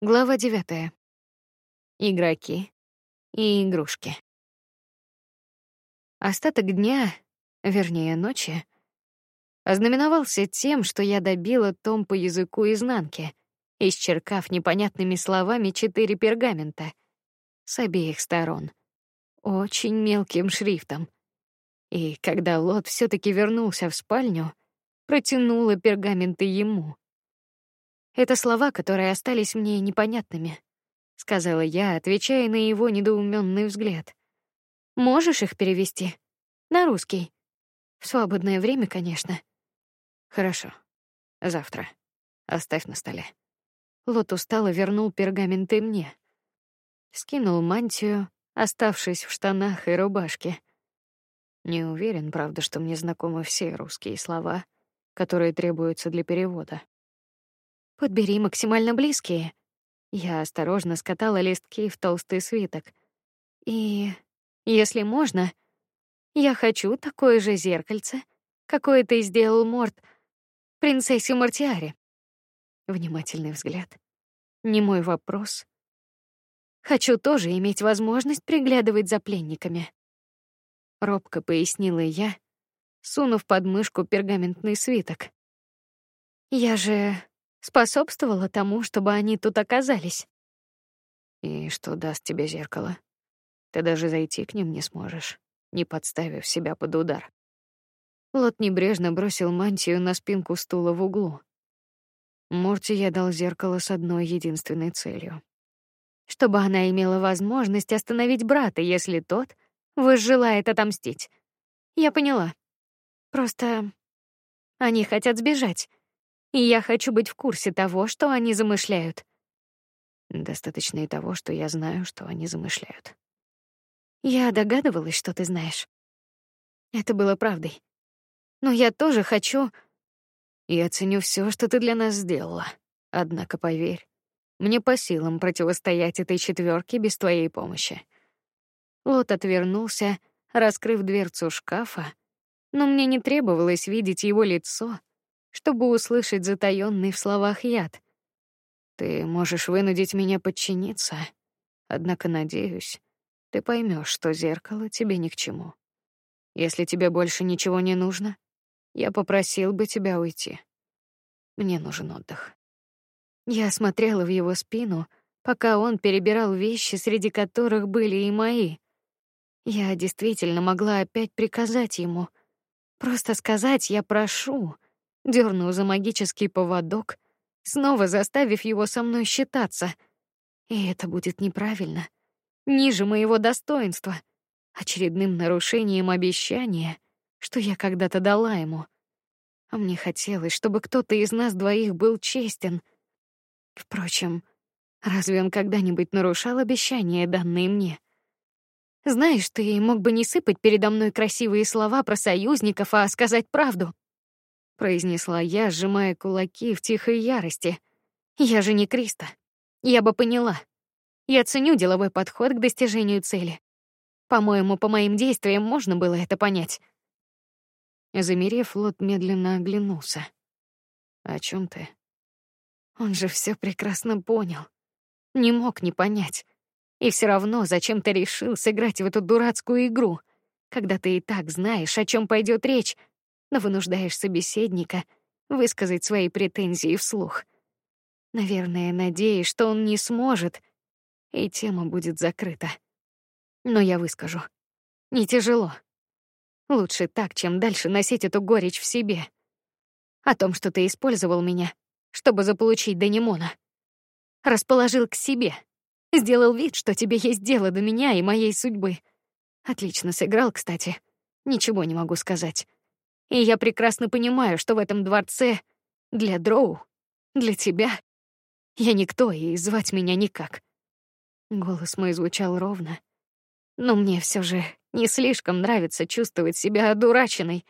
Глава девятая. Игроки и игрушки. Остаток дня, вернее ночи, ознаменовался тем, что я добила том по языку изнанки, исчеркав непонятными словами четыре пергамента с обеих сторон, очень мелким шрифтом. И когда Лот все таки вернулся в спальню, протянула пергаменты ему. Это слова, которые остались мне непонятными, сказала я, отвечая на его недоуменный взгляд. Можешь их перевести на русский? В свободное время, конечно. Хорошо. Завтра. Оставь на столе. Лот устало вернул пергаменты мне. Скинул мантию, оставшись в штанах и рубашке. Не уверен, правда, что мне знакомы все русские слова, которые требуются для перевода. Подбери максимально близкие. Я осторожно скатала листки в толстый свиток. И, если можно, я хочу такое же зеркальце, какое ты сделал Морт принцессе Мартиаре. Внимательный взгляд. Не мой вопрос. Хочу тоже иметь возможность приглядывать за пленниками. Робко пояснила я, сунув под мышку пергаментный свиток. Я же способствовала тому, чтобы они тут оказались. И что даст тебе зеркало? Ты даже зайти к ним не сможешь, не подставив себя под удар. Лот небрежно бросил мантию на спинку стула в углу. Морти я дал зеркало с одной единственной целью. Чтобы она имела возможность остановить брата, если тот возжелает отомстить. Я поняла. Просто они хотят сбежать и я хочу быть в курсе того, что они замышляют. Достаточно и того, что я знаю, что они замышляют. Я догадывалась, что ты знаешь. Это было правдой. Но я тоже хочу. Я ценю все, что ты для нас сделала. Однако поверь, мне по силам противостоять этой четверке без твоей помощи. Лот отвернулся, раскрыв дверцу шкафа, но мне не требовалось видеть его лицо, чтобы услышать затаённый в словах яд. Ты можешь вынудить меня подчиниться, однако надеюсь, ты поймешь, что зеркало тебе ни к чему. Если тебе больше ничего не нужно, я попросил бы тебя уйти. Мне нужен отдых. Я смотрела в его спину, пока он перебирал вещи, среди которых были и мои. Я действительно могла опять приказать ему, просто сказать: "Я прошу" дернул за магический поводок, снова заставив его со мной считаться. И это будет неправильно, ниже моего достоинства, очередным нарушением обещания, что я когда-то дала ему. А мне хотелось, чтобы кто-то из нас двоих был честен. Впрочем, разве он когда-нибудь нарушал обещания, данные мне? Знаешь, ты мог бы не сыпать передо мной красивые слова про союзников, а сказать правду произнесла я, сжимая кулаки в тихой ярости. Я же не Криста. Я бы поняла. Я ценю деловой подход к достижению цели. По-моему, по моим действиям можно было это понять. Замерев, Лот медленно оглянулся. О чем ты? Он же все прекрасно понял. Не мог не понять. И все равно зачем-то решил сыграть в эту дурацкую игру, когда ты и так знаешь, о чем пойдет речь, но вынуждаешь собеседника высказать свои претензии вслух. Наверное, надеясь, что он не сможет, и тема будет закрыта. Но я выскажу. Не тяжело. Лучше так, чем дальше носить эту горечь в себе. О том, что ты использовал меня, чтобы заполучить Данимона. Расположил к себе. Сделал вид, что тебе есть дело до меня и моей судьбы. Отлично сыграл, кстати. Ничего не могу сказать. И я прекрасно понимаю, что в этом дворце для Дроу, для тебя я никто и звать меня никак. Голос мой звучал ровно, но мне все же не слишком нравится чувствовать себя одураченной.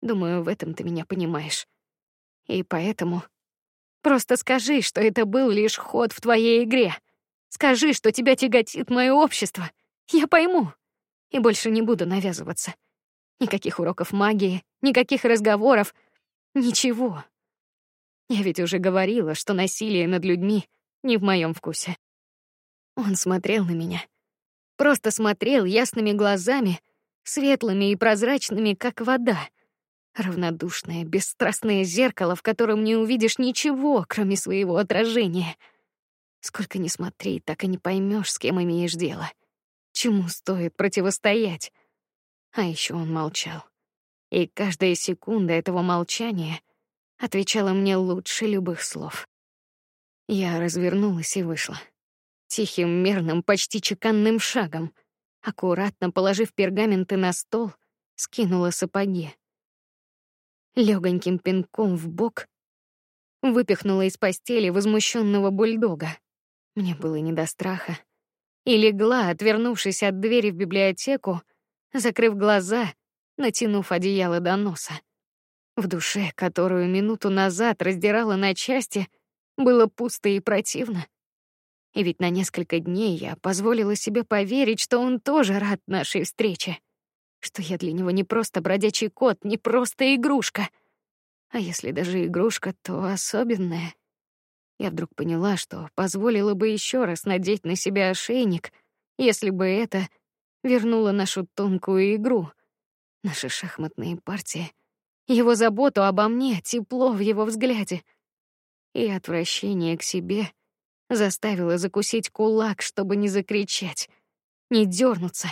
Думаю, в этом ты меня понимаешь. И поэтому просто скажи, что это был лишь ход в твоей игре. Скажи, что тебя тяготит мое общество. Я пойму и больше не буду навязываться. Никаких уроков магии, никаких разговоров, ничего. Я ведь уже говорила, что насилие над людьми не в моем вкусе. Он смотрел на меня. Просто смотрел ясными глазами, светлыми и прозрачными, как вода. Равнодушное, бесстрастное зеркало, в котором не увидишь ничего, кроме своего отражения. Сколько ни смотри, так и не поймешь, с кем имеешь дело. Чему стоит противостоять? А еще он молчал. И каждая секунда этого молчания отвечала мне лучше любых слов. Я развернулась и вышла. Тихим, мерным, почти чеканным шагом, аккуратно положив пергаменты на стол, скинула сапоги. Легоньким пинком в бок выпихнула из постели возмущенного бульдога. Мне было не до страха. И легла, отвернувшись от двери в библиотеку, закрыв глаза, натянув одеяло до носа. В душе, которую минуту назад раздирала на части, было пусто и противно. И ведь на несколько дней я позволила себе поверить, что он тоже рад нашей встрече, что я для него не просто бродячий кот, не просто игрушка, а если даже игрушка, то особенная. Я вдруг поняла, что позволила бы еще раз надеть на себя ошейник, если бы это вернуло нашу тонкую игру, наши шахматные партии, его заботу обо мне, тепло в его взгляде и отвращение к себе заставило закусить кулак, чтобы не закричать, не дернуться,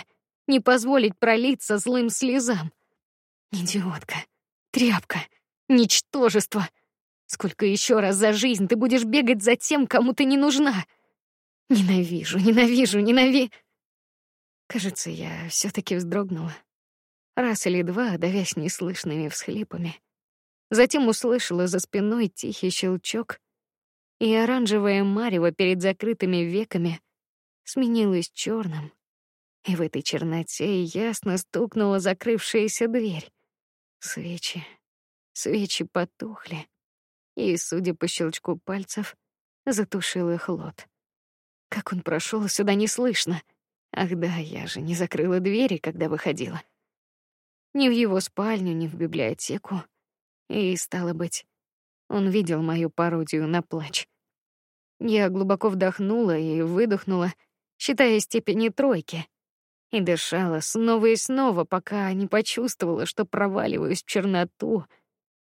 не позволить пролиться злым слезам. Идиотка, тряпка, ничтожество. Сколько еще раз за жизнь ты будешь бегать за тем, кому ты не нужна? Ненавижу, ненавижу, ненави. Кажется, я все таки вздрогнула. Раз или два, давясь неслышными всхлипами. Затем услышала за спиной тихий щелчок, и оранжевое марево перед закрытыми веками сменилось черным, и в этой черноте ясно стукнула закрывшаяся дверь. Свечи, свечи потухли, и, судя по щелчку пальцев, затушил их лот. Как он прошел сюда, не слышно. Ах да, я же не закрыла двери, когда выходила. Ни в его спальню, ни в библиотеку. И стало быть, он видел мою пародию на плач. Я глубоко вдохнула и выдохнула, считая степени тройки, и дышала снова и снова, пока не почувствовала, что проваливаюсь в черноту,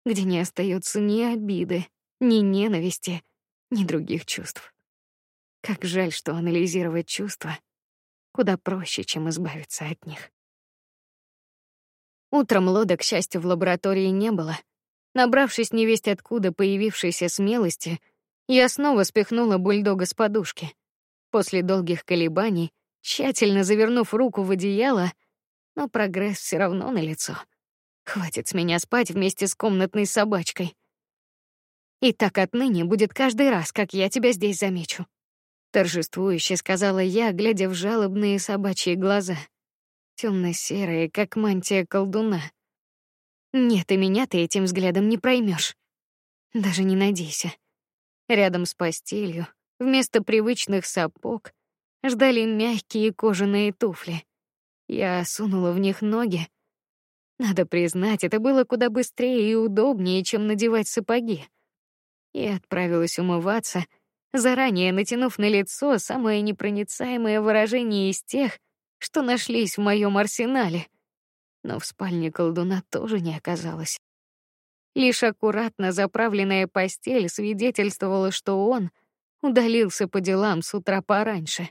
где не остается ни обиды, ни ненависти, ни других чувств. Как жаль, что анализировать чувства куда проще, чем избавиться от них. Утром Лода, к счастью, в лаборатории не было — Набравшись невесть откуда появившейся смелости, я снова спихнула бульдога с подушки. После долгих колебаний, тщательно завернув руку в одеяло, но прогресс все равно на лицо. Хватит с меня спать вместе с комнатной собачкой. И так отныне будет каждый раз, как я тебя здесь замечу. Торжествующе сказала я, глядя в жалобные собачьи глаза, темно-серые, как мантия колдуна. Нет, и меня ты этим взглядом не проймешь. Даже не надейся. Рядом с постелью, вместо привычных сапог, ждали мягкие кожаные туфли. Я сунула в них ноги. Надо признать, это было куда быстрее и удобнее, чем надевать сапоги. И отправилась умываться, заранее натянув на лицо самое непроницаемое выражение из тех, что нашлись в моем арсенале — но в спальне колдуна тоже не оказалось. Лишь аккуратно заправленная постель свидетельствовала, что он удалился по делам с утра пораньше.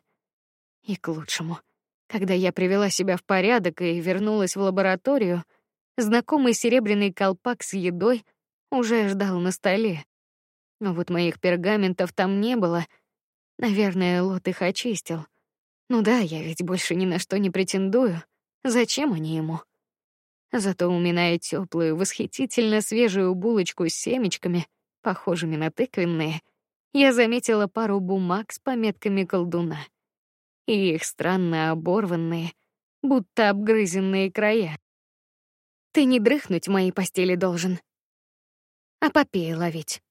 И к лучшему. Когда я привела себя в порядок и вернулась в лабораторию, знакомый серебряный колпак с едой уже ждал на столе. Но вот моих пергаментов там не было. Наверное, Лот их очистил. Ну да, я ведь больше ни на что не претендую. Зачем они ему? Зато уминая теплую, восхитительно свежую булочку с семечками, похожими на тыквенные, я заметила пару бумаг с пометками колдуна. И их странно оборванные, будто обгрызенные края. Ты не дрыхнуть в моей постели должен, а попей ловить.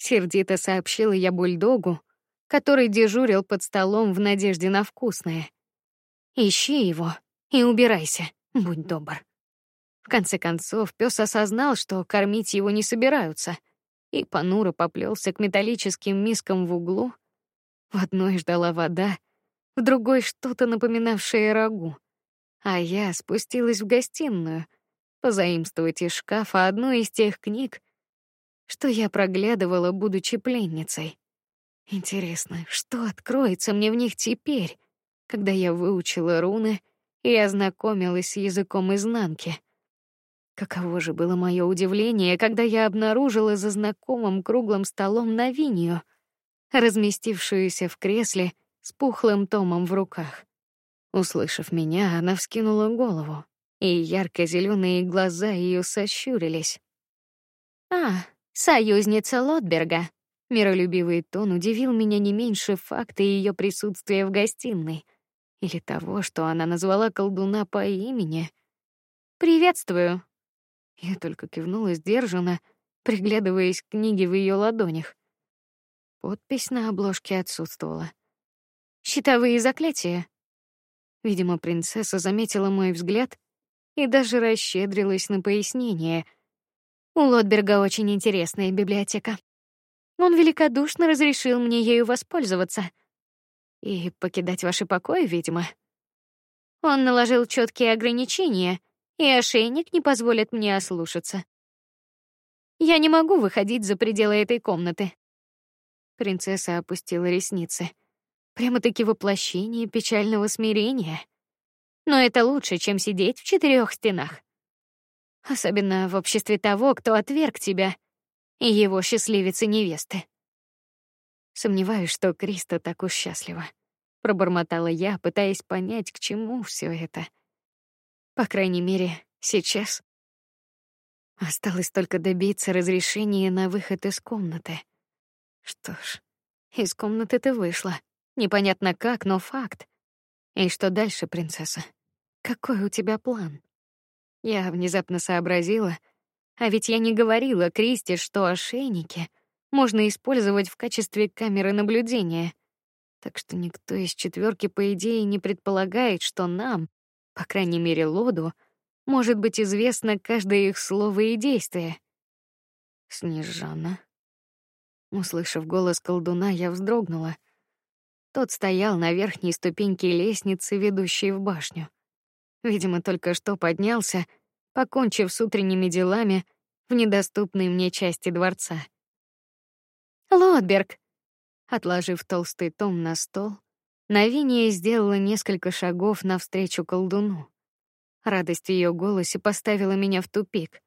Сердито сообщила я бульдогу, который дежурил под столом в надежде на вкусное. Ищи его и убирайся, будь добр. В конце концов, пес осознал, что кормить его не собираются. и понуро поплелся к металлическим мискам в углу. В одной ждала вода, в другой что-то напоминавшее рагу. А я спустилась в гостиную, позаимствовать из шкафа одну из тех книг, что я проглядывала, будучи пленницей. Интересно, что откроется мне в них теперь, когда я выучила руны и ознакомилась с языком изнанки? Каково же было мое удивление, когда я обнаружила за знакомым круглым столом Навинию, разместившуюся в кресле с пухлым томом в руках. Услышав меня, она вскинула голову, и ярко зеленые глаза ее сощурились. А, союзница Лотберга. Миролюбивый тон удивил меня не меньше факта ее присутствия в гостиной или того, что она назвала колдуна по имени. Приветствую. Я только кивнула сдержанно, приглядываясь к книге в ее ладонях. Подпись на обложке отсутствовала. Щитовые заклятия. Видимо, принцесса заметила мой взгляд и даже расщедрилась на пояснение. У Лотберга очень интересная библиотека. Он великодушно разрешил мне ею воспользоваться и покидать ваши покои, видимо. Он наложил четкие ограничения, и ошейник не позволит мне ослушаться. Я не могу выходить за пределы этой комнаты. Принцесса опустила ресницы. Прямо-таки воплощение печального смирения. Но это лучше, чем сидеть в четырех стенах. Особенно в обществе того, кто отверг тебя, и его счастливицы невесты. Сомневаюсь, что Криста так уж счастлива, пробормотала я, пытаясь понять, к чему все это. По крайней мере, сейчас. Осталось только добиться разрешения на выход из комнаты. Что ж, из комнаты ты вышла. Непонятно как, но факт. И что дальше, принцесса? Какой у тебя план? Я внезапно сообразила, а ведь я не говорила Кристи, что ошейники можно использовать в качестве камеры наблюдения. Так что никто из четверки по идее не предполагает, что нам, по крайней мере, Лоду, может быть известно каждое их слово и действие. Снежана. Услышав голос колдуна, я вздрогнула. Тот стоял на верхней ступеньке лестницы, ведущей в башню. Видимо, только что поднялся, покончив с утренними делами в недоступной мне части дворца. Лотберг, отложив толстый том на стол, Навиния сделала несколько шагов навстречу колдуну. Радость в ее голосе поставила меня в тупик.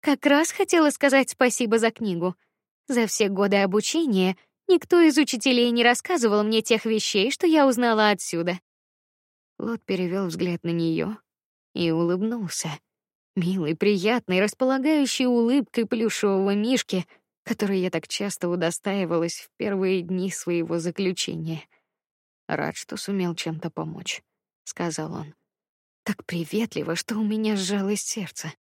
Как раз хотела сказать спасибо за книгу. За все годы обучения Никто из учителей не рассказывал мне тех вещей, что я узнала отсюда. Лот перевел взгляд на нее и улыбнулся, милой, приятной, располагающей улыбкой плюшевого мишки, которой я так часто удостаивалась в первые дни своего заключения. Рад, что сумел чем-то помочь, сказал он. Так приветливо, что у меня сжалось сердце.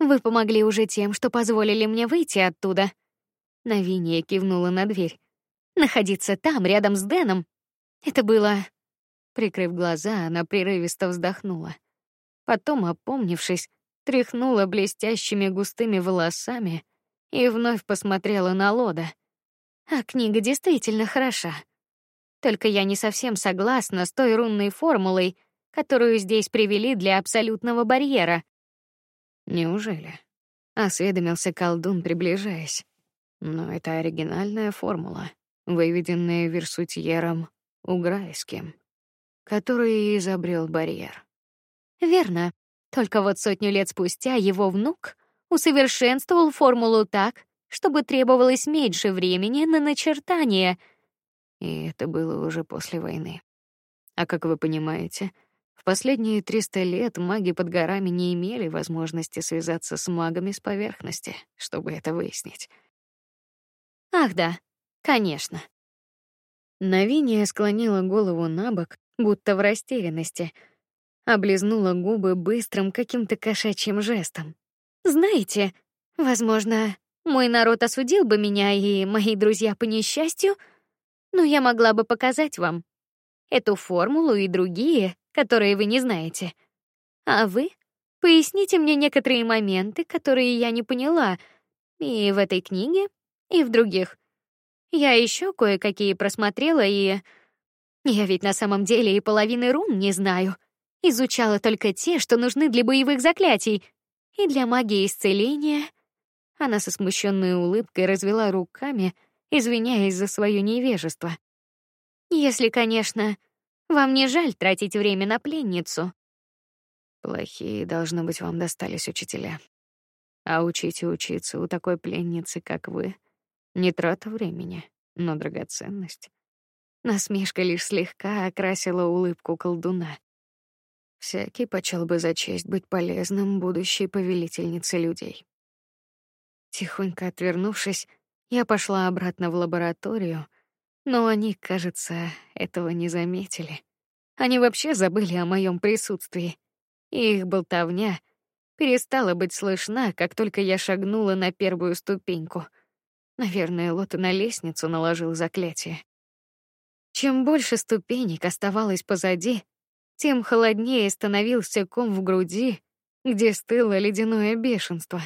Вы помогли уже тем, что позволили мне выйти оттуда. Навиния кивнула на дверь. Находиться там, рядом с Дэном, это было... Прикрыв глаза, она прерывисто вздохнула. Потом, опомнившись, тряхнула блестящими густыми волосами и вновь посмотрела на Лода. А книга действительно хороша. Только я не совсем согласна с той рунной формулой, которую здесь привели для абсолютного барьера. Неужели? Осведомился колдун, приближаясь. Но это оригинальная формула, выведенная Версутьером Уграйским, который изобрел барьер. Верно. Только вот сотню лет спустя его внук усовершенствовал формулу так, чтобы требовалось меньше времени на начертание. И это было уже после войны. А как вы понимаете, в последние 300 лет маги под горами не имели возможности связаться с магами с поверхности, чтобы это выяснить. Ах да, конечно. Навиния склонила голову набок, будто в растерянности, облизнула губы быстрым каким-то кошачьим жестом. Знаете, возможно, мой народ осудил бы меня и мои друзья по несчастью, но я могла бы показать вам эту формулу и другие, которые вы не знаете. А вы поясните мне некоторые моменты, которые я не поняла, И в этой книге, и в других. Я еще кое-какие просмотрела, и я ведь на самом деле и половины рун не знаю. Изучала только те, что нужны для боевых заклятий и для магии исцеления. Она со смущенной улыбкой развела руками, извиняясь за свое невежество. Если, конечно, вам не жаль тратить время на пленницу. Плохие должно быть вам достались учителя. А учить и учиться у такой пленницы, как вы, не трата времени, но драгоценность. Насмешка лишь слегка окрасила улыбку колдуна. Всякий почел бы за честь быть полезным будущей повелительнице людей. Тихонько отвернувшись, я пошла обратно в лабораторию, но они, кажется, этого не заметили. Они вообще забыли о моем присутствии. И их болтовня перестала быть слышна, как только я шагнула на первую ступеньку. Наверное, Лота на лестницу наложил заклятие. Чем больше ступенек оставалось позади, тем холоднее становился ком в груди, где стыло ледяное бешенство.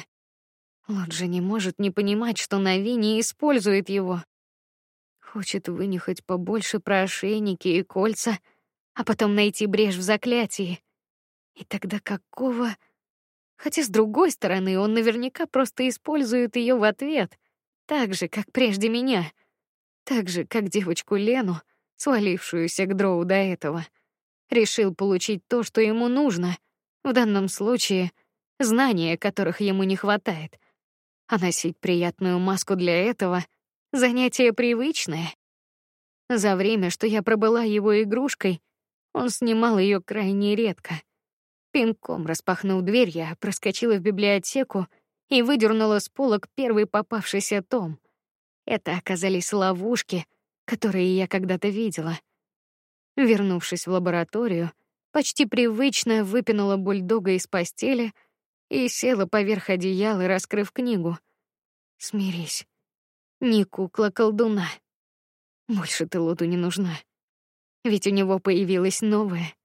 Лот же не может не понимать, что Нави не использует его. Хочет вынюхать побольше про ошейники и кольца, а потом найти брешь в заклятии. И тогда какого... Хотя с другой стороны, он наверняка просто использует ее в ответ, так же, как прежде меня, так же, как девочку Лену, свалившуюся к дроу до этого. Решил получить то, что ему нужно, в данном случае знания, которых ему не хватает. А носить приятную маску для этого — Занятие привычное. За время, что я пробыла его игрушкой, он снимал ее крайне редко. Пинком распахнув дверь, я проскочила в библиотеку и выдернула с полок первый попавшийся том. Это оказались ловушки, которые я когда-то видела. Вернувшись в лабораторию, почти привычно выпинула бульдога из постели и села поверх одеяла, раскрыв книгу. Смирись. Не кукла колдуна. Больше ты Лоду не нужна. Ведь у него появилась новая.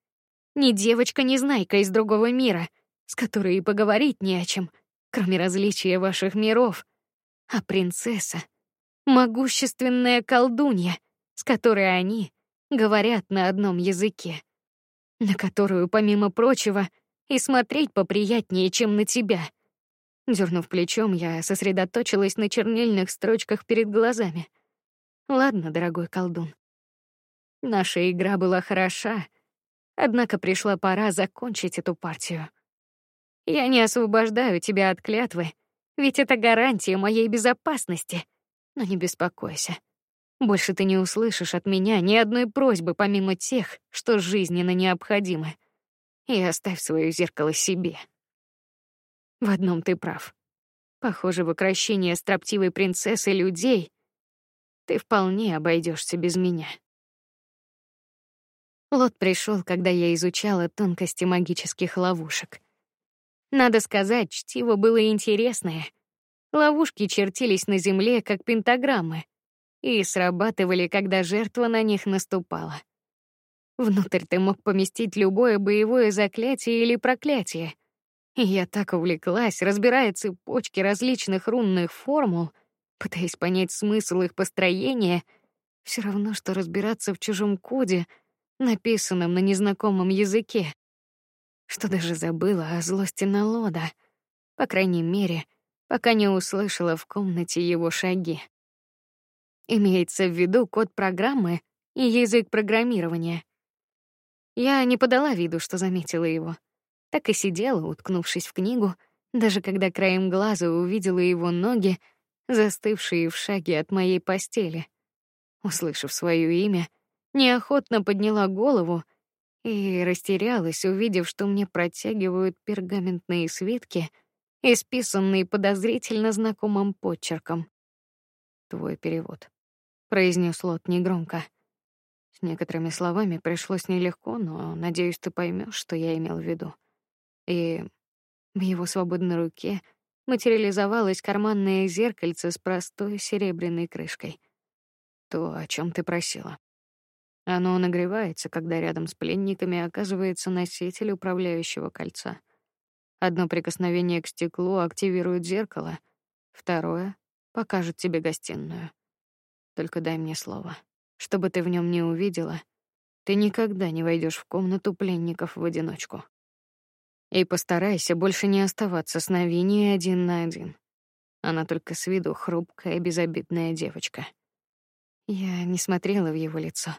Не девочка, не знайка из другого мира, с которой и поговорить не о чем, кроме различия ваших миров, а принцесса, могущественная колдунья, с которой они говорят на одном языке, на которую, помимо прочего, и смотреть поприятнее, чем на тебя. Дернув плечом, я сосредоточилась на чернильных строчках перед глазами. Ладно, дорогой колдун. Наша игра была хороша, однако пришла пора закончить эту партию. Я не освобождаю тебя от клятвы, ведь это гарантия моей безопасности. Но не беспокойся. Больше ты не услышишь от меня ни одной просьбы помимо тех, что жизненно необходимы. И оставь свое зеркало себе. В одном ты прав. Похоже, в укрощение строптивой принцессы людей ты вполне обойдешься без меня. Лот пришел, когда я изучала тонкости магических ловушек. Надо сказать, чтиво было интересное. Ловушки чертились на земле, как пентаграммы, и срабатывали, когда жертва на них наступала. Внутрь ты мог поместить любое боевое заклятие или проклятие, и я так увлеклась, разбирая цепочки различных рунных формул, пытаясь понять смысл их построения, все равно что разбираться в чужом коде, написанном на незнакомом языке, что даже забыла о злости на Лода, по крайней мере, пока не услышала в комнате его шаги. Имеется в виду код программы и язык программирования. Я не подала виду, что заметила его так и сидела, уткнувшись в книгу, даже когда краем глаза увидела его ноги, застывшие в шаге от моей постели. Услышав свое имя, неохотно подняла голову и растерялась, увидев, что мне протягивают пергаментные свитки, исписанные подозрительно знакомым почерком. Твой перевод, произнес Лот негромко. С некоторыми словами пришлось нелегко, но надеюсь, ты поймешь, что я имел в виду и в его свободной руке материализовалось карманное зеркальце с простой серебряной крышкой. То, о чем ты просила. Оно нагревается, когда рядом с пленниками оказывается носитель управляющего кольца. Одно прикосновение к стеклу активирует зеркало, Второе покажет тебе гостиную. Только дай мне слово, чтобы ты в нем не увидела, ты никогда не войдешь в комнату пленников в одиночку. И постарайся больше не оставаться с Новинией один на один. Она только с виду хрупкая, безобидная девочка. Я не смотрела в его лицо,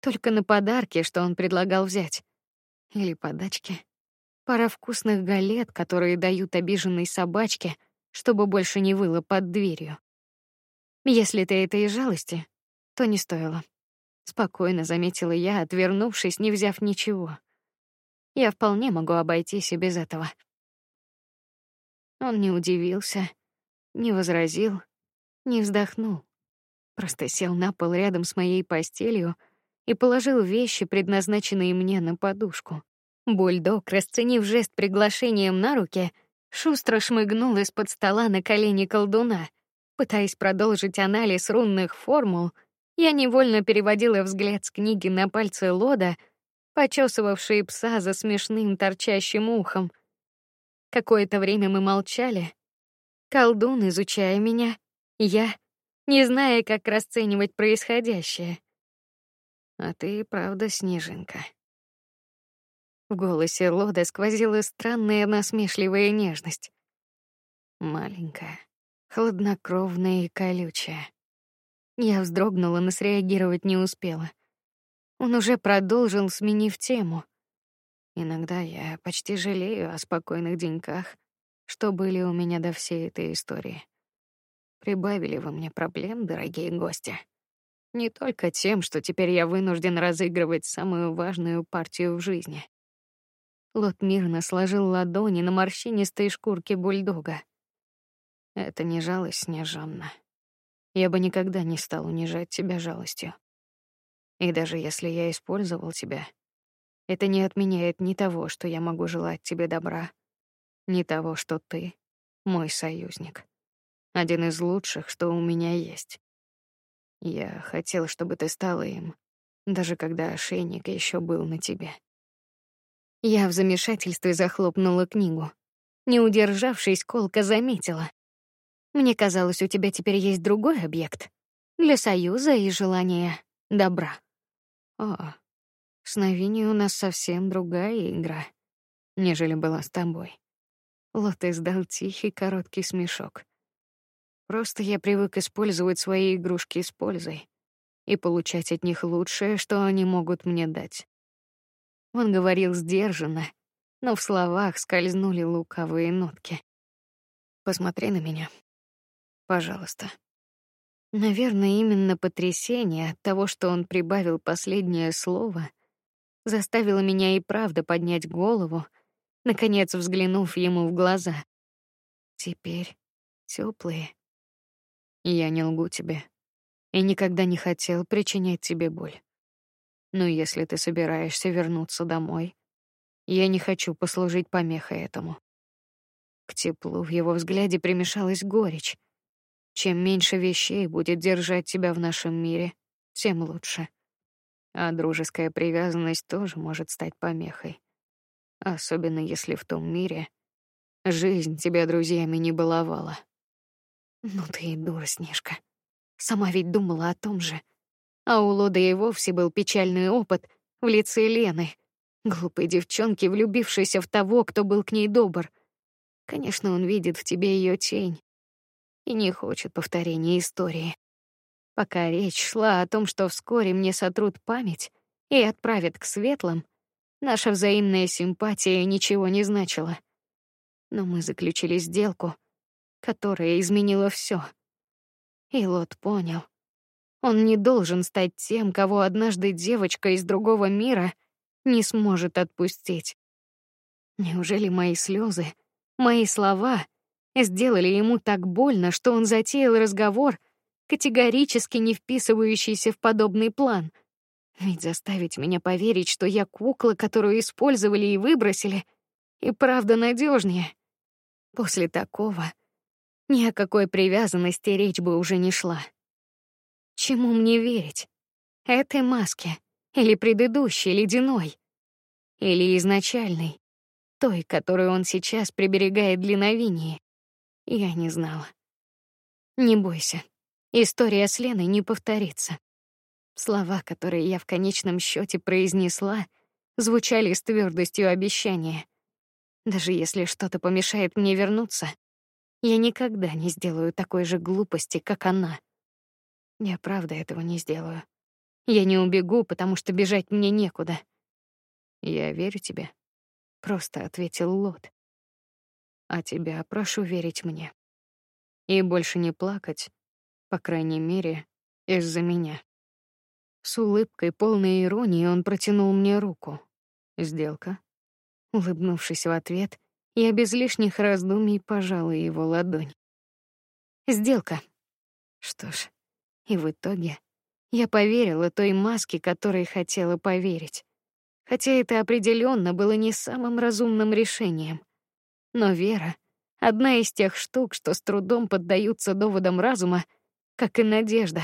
только на подарки, что он предлагал взять, или подачки. Пара вкусных галет, которые дают обиженной собачке, чтобы больше не выла под дверью. Если ты это из жалости, то не стоило. Спокойно заметила я, отвернувшись, не взяв ничего. Я вполне могу обойтись и без этого. Он не удивился, не возразил, не вздохнул. Просто сел на пол рядом с моей постелью и положил вещи, предназначенные мне, на подушку. Бульдог, расценив жест приглашением на руки, шустро шмыгнул из-под стола на колени колдуна. Пытаясь продолжить анализ рунных формул, я невольно переводила взгляд с книги на пальцы Лода, почесывавшие пса за смешным торчащим ухом. Какое-то время мы молчали. Колдун, изучая меня, я, не зная, как расценивать происходящее. А ты правда снежинка. В голосе Лода сквозила странная насмешливая нежность. Маленькая, хладнокровная и колючая. Я вздрогнула, но среагировать не успела. Он уже продолжил, сменив тему. Иногда я почти жалею о спокойных деньках, что были у меня до всей этой истории. Прибавили вы мне проблем, дорогие гости. Не только тем, что теперь я вынужден разыгрывать самую важную партию в жизни. Лот мирно сложил ладони на морщинистой шкурке бульдога. Это не жалость, Снежанна. Я бы никогда не стал унижать тебя жалостью. И даже если я использовал тебя, это не отменяет ни того, что я могу желать тебе добра, ни того, что ты мой союзник, один из лучших, что у меня есть. Я хотел, чтобы ты стала им, даже когда ошейник еще был на тебе. Я в замешательстве захлопнула книгу. Не удержавшись, колка заметила: мне казалось, у тебя теперь есть другой объект для союза и желания добра. О, с Новини у нас совсем другая игра, нежели была с тобой. Лот издал тихий короткий смешок. Просто я привык использовать свои игрушки с пользой и получать от них лучшее, что они могут мне дать. Он говорил сдержанно, но в словах скользнули лукавые нотки. Посмотри на меня. Пожалуйста. Наверное, именно потрясение от того, что он прибавил последнее слово, заставило меня и правда поднять голову, наконец взглянув ему в глаза. Теперь теплые. Я не лгу тебе и никогда не хотел причинять тебе боль. Но если ты собираешься вернуться домой, я не хочу послужить помехой этому. К теплу в его взгляде примешалась горечь. Чем меньше вещей будет держать тебя в нашем мире, тем лучше. А дружеская привязанность тоже может стать помехой, особенно если в том мире жизнь тебя друзьями не баловала. Ну ты и дура, Снежка. Сама ведь думала о том же. А у Лода и вовсе был печальный опыт в лице Лены, глупой девчонки, влюбившейся в того, кто был к ней добр. Конечно, он видит в тебе ее тень, и не хочет повторения истории. Пока речь шла о том, что вскоре мне сотрут память и отправят к светлым, наша взаимная симпатия ничего не значила. Но мы заключили сделку, которая изменила все. И Лот понял, он не должен стать тем, кого однажды девочка из другого мира не сможет отпустить. Неужели мои слезы, мои слова сделали ему так больно, что он затеял разговор, категорически не вписывающийся в подобный план. Ведь заставить меня поверить, что я кукла, которую использовали и выбросили, и правда надежнее. После такого ни о какой привязанности речь бы уже не шла. Чему мне верить? Этой маске или предыдущей ледяной, или изначальной, той, которую он сейчас приберегает для новинии? Я не знала. Не бойся. История с Леной не повторится. Слова, которые я в конечном счете произнесла, звучали с твердостью обещания. Даже если что-то помешает мне вернуться, я никогда не сделаю такой же глупости, как она. Я правда этого не сделаю. Я не убегу, потому что бежать мне некуда. Я верю тебе, просто ответил Лот. А тебя прошу верить мне. И больше не плакать, по крайней мере, из-за меня. С улыбкой, полной иронии, он протянул мне руку. Сделка. Улыбнувшись в ответ, я без лишних раздумий пожала его ладонь. Сделка. Что ж, и в итоге я поверила той маске, которой хотела поверить. Хотя это определенно было не самым разумным решением. Но вера — одна из тех штук, что с трудом поддаются доводам разума, как и надежда.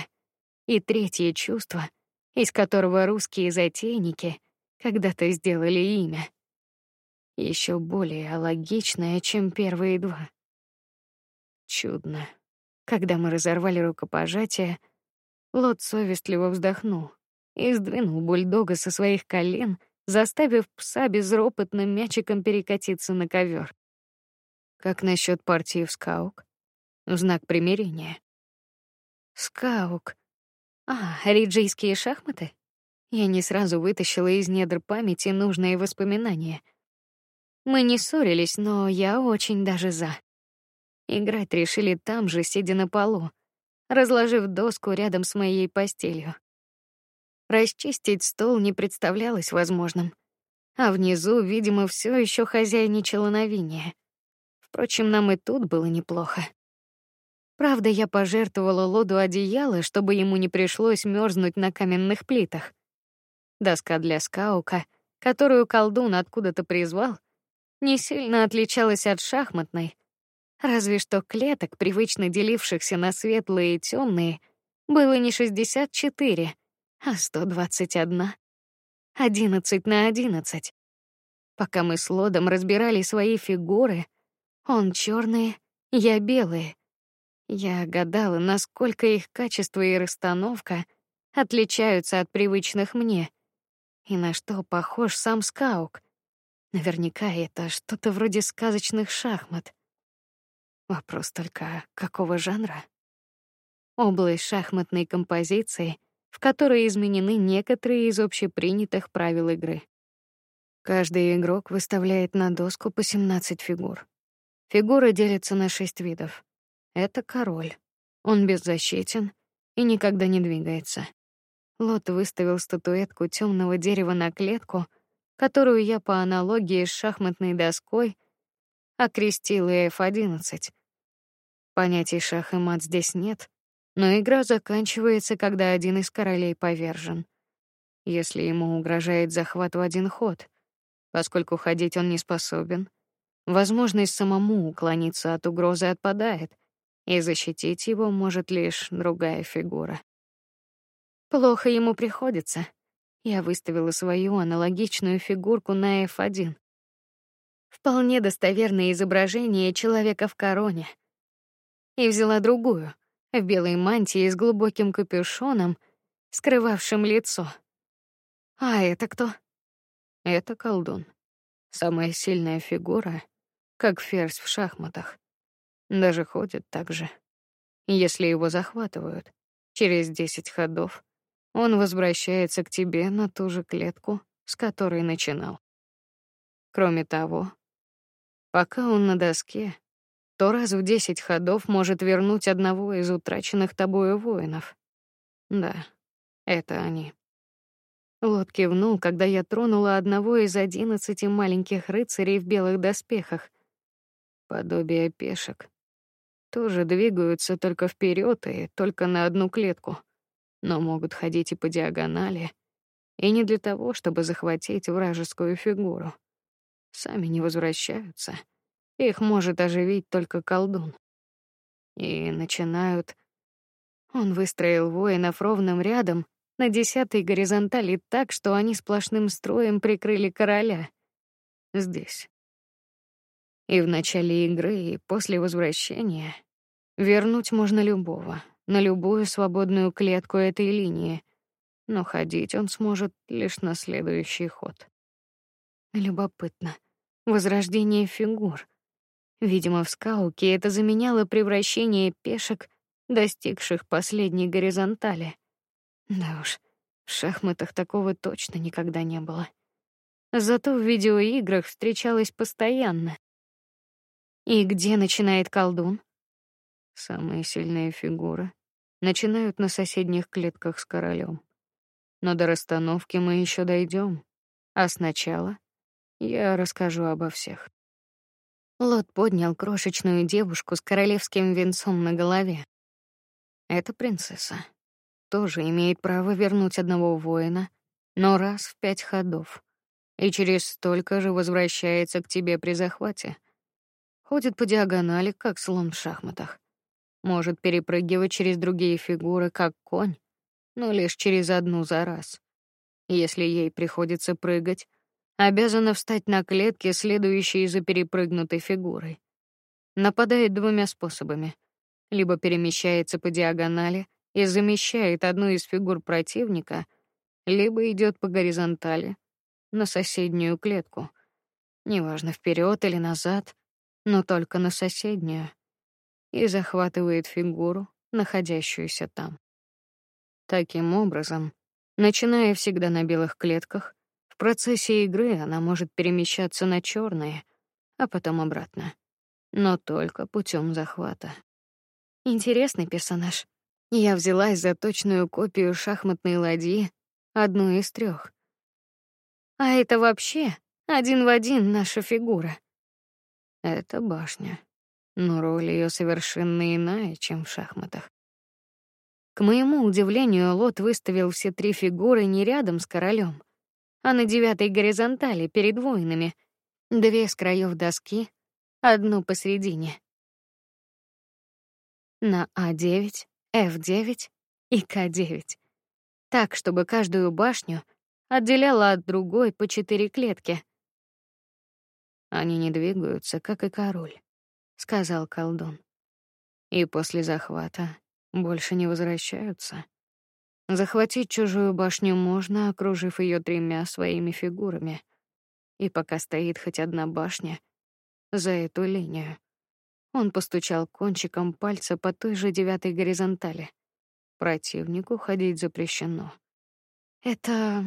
И третье чувство — из которого русские затейники когда-то сделали имя. Еще более логичное, чем первые два. Чудно. Когда мы разорвали рукопожатие, Лот совестливо вздохнул и сдвинул бульдога со своих колен, заставив пса безропотным мячиком перекатиться на ковер. Как насчет партии в скаук? Знак примирения. Скаук а, риджийские шахматы? Я не сразу вытащила из недр памяти нужные воспоминания. Мы не ссорились, но я очень даже за. Играть решили там же, сидя на полу, разложив доску рядом с моей постелью. Расчистить стол не представлялось возможным, а внизу, видимо, все еще хозяйничала новиния. Впрочем, нам и тут было неплохо. Правда, я пожертвовала Лоду одеяло, чтобы ему не пришлось мерзнуть на каменных плитах. Доска для скаука, которую колдун откуда-то призвал, не сильно отличалась от шахматной, разве что клеток, привычно делившихся на светлые и темные, было не 64, а 121. 11 на 11. Пока мы с Лодом разбирали свои фигуры, он черные, я белые. Я гадала, насколько их качество и расстановка отличаются от привычных мне, и на что похож сам скаук. Наверняка это что-то вроде сказочных шахмат. Вопрос только, какого жанра? Область шахматной композиции, в которой изменены некоторые из общепринятых правил игры. Каждый игрок выставляет на доску по 17 фигур. Фигуры делятся на шесть видов. Это король. Он беззащитен и никогда не двигается. Лот выставил статуэтку темного дерева на клетку, которую я по аналогии с шахматной доской окрестила F11. Понятий шах и мат здесь нет, но игра заканчивается, когда один из королей повержен. Если ему угрожает захват в один ход, поскольку ходить он не способен, возможность самому уклониться от угрозы отпадает — и защитить его может лишь другая фигура. Плохо ему приходится. Я выставила свою аналогичную фигурку на F1. Вполне достоверное изображение человека в короне. И взяла другую, в белой мантии с глубоким капюшоном, скрывавшим лицо. А это кто? Это колдун. Самая сильная фигура, как ферзь в шахматах. Даже ходит так же. Если его захватывают, через десять ходов он возвращается к тебе на ту же клетку, с которой начинал. Кроме того, пока он на доске, то раз в десять ходов может вернуть одного из утраченных тобою воинов. Да, это они. Лот кивнул, когда я тронула одного из одиннадцати маленьких рыцарей в белых доспехах, подобие пешек, тоже двигаются только вперед и только на одну клетку, но могут ходить и по диагонали, и не для того, чтобы захватить вражескую фигуру. Сами не возвращаются. Их может оживить только колдун. И начинают. Он выстроил воинов ровным рядом на десятой горизонтали так, что они сплошным строем прикрыли короля. Здесь. И в начале игры, и после возвращения Вернуть можно любого, на любую свободную клетку этой линии, но ходить он сможет лишь на следующий ход. Любопытно. Возрождение фигур. Видимо, в скауке это заменяло превращение пешек, достигших последней горизонтали. Да уж, в шахматах такого точно никогда не было. Зато в видеоиграх встречалось постоянно. И где начинает колдун? Самые сильные фигуры начинают на соседних клетках с королем. Но до расстановки мы еще дойдем. А сначала я расскажу обо всех. Лот поднял крошечную девушку с королевским венцом на голове. Эта принцесса тоже имеет право вернуть одного воина, но раз в пять ходов, и через столько же возвращается к тебе при захвате. Ходит по диагонали, как слон в шахматах. Может перепрыгивать через другие фигуры, как конь, но лишь через одну за раз. Если ей приходится прыгать, обязана встать на клетке, следующей за перепрыгнутой фигурой. Нападает двумя способами: либо перемещается по диагонали и замещает одну из фигур противника, либо идет по горизонтали на соседнюю клетку. Неважно вперед или назад, но только на соседнюю и захватывает фигуру, находящуюся там. Таким образом, начиная всегда на белых клетках, процессе игры она может перемещаться на черные, а потом обратно, но только путем захвата. Интересный персонаж. Я взялась за точную копию шахматной ладьи, одну из трех. А это вообще один в один наша фигура. Это башня но роль ее совершенно иная, чем в шахматах. К моему удивлению, Лот выставил все три фигуры не рядом с королем, а на девятой горизонтали перед воинами, две с краев доски, одну посередине. На А9, F9 и К9, так, чтобы каждую башню отделяла от другой по четыре клетки. Они не двигаются, как и король сказал колдун. И после захвата больше не возвращаются. Захватить чужую башню можно, окружив ее тремя своими фигурами. И пока стоит хоть одна башня за эту линию. Он постучал кончиком пальца по той же девятой горизонтали. Противнику ходить запрещено. Это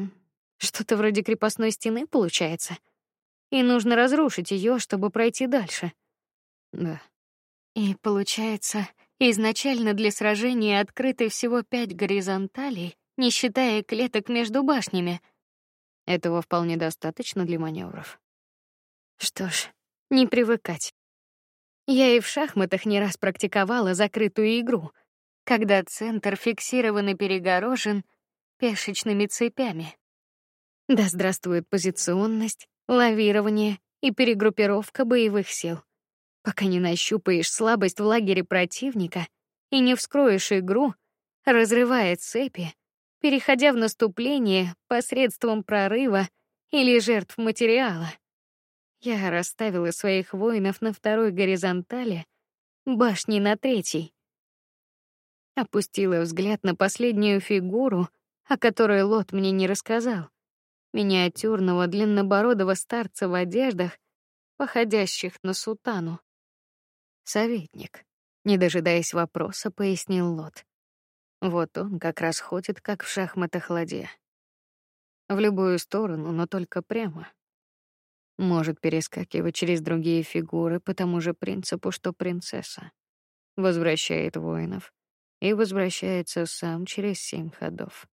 что-то вроде крепостной стены получается. И нужно разрушить ее, чтобы пройти дальше. Да. И получается, изначально для сражения открыты всего пять горизонталей, не считая клеток между башнями. Этого вполне достаточно для маневров. Что ж, не привыкать. Я и в шахматах не раз практиковала закрытую игру, когда центр фиксирован и перегорожен пешечными цепями. Да здравствует позиционность, лавирование и перегруппировка боевых сил пока не нащупаешь слабость в лагере противника и не вскроешь игру, разрывая цепи, переходя в наступление посредством прорыва или жертв материала. Я расставила своих воинов на второй горизонтали, башни на третьей. Опустила взгляд на последнюю фигуру, о которой Лот мне не рассказал. Миниатюрного длиннобородого старца в одеждах, походящих на сутану. Советник, не дожидаясь вопроса, пояснил Лот. Вот он как раз ходит, как в шахматах ладья. В любую сторону, но только прямо. Может перескакивать через другие фигуры по тому же принципу, что принцесса. Возвращает воинов и возвращается сам через семь ходов.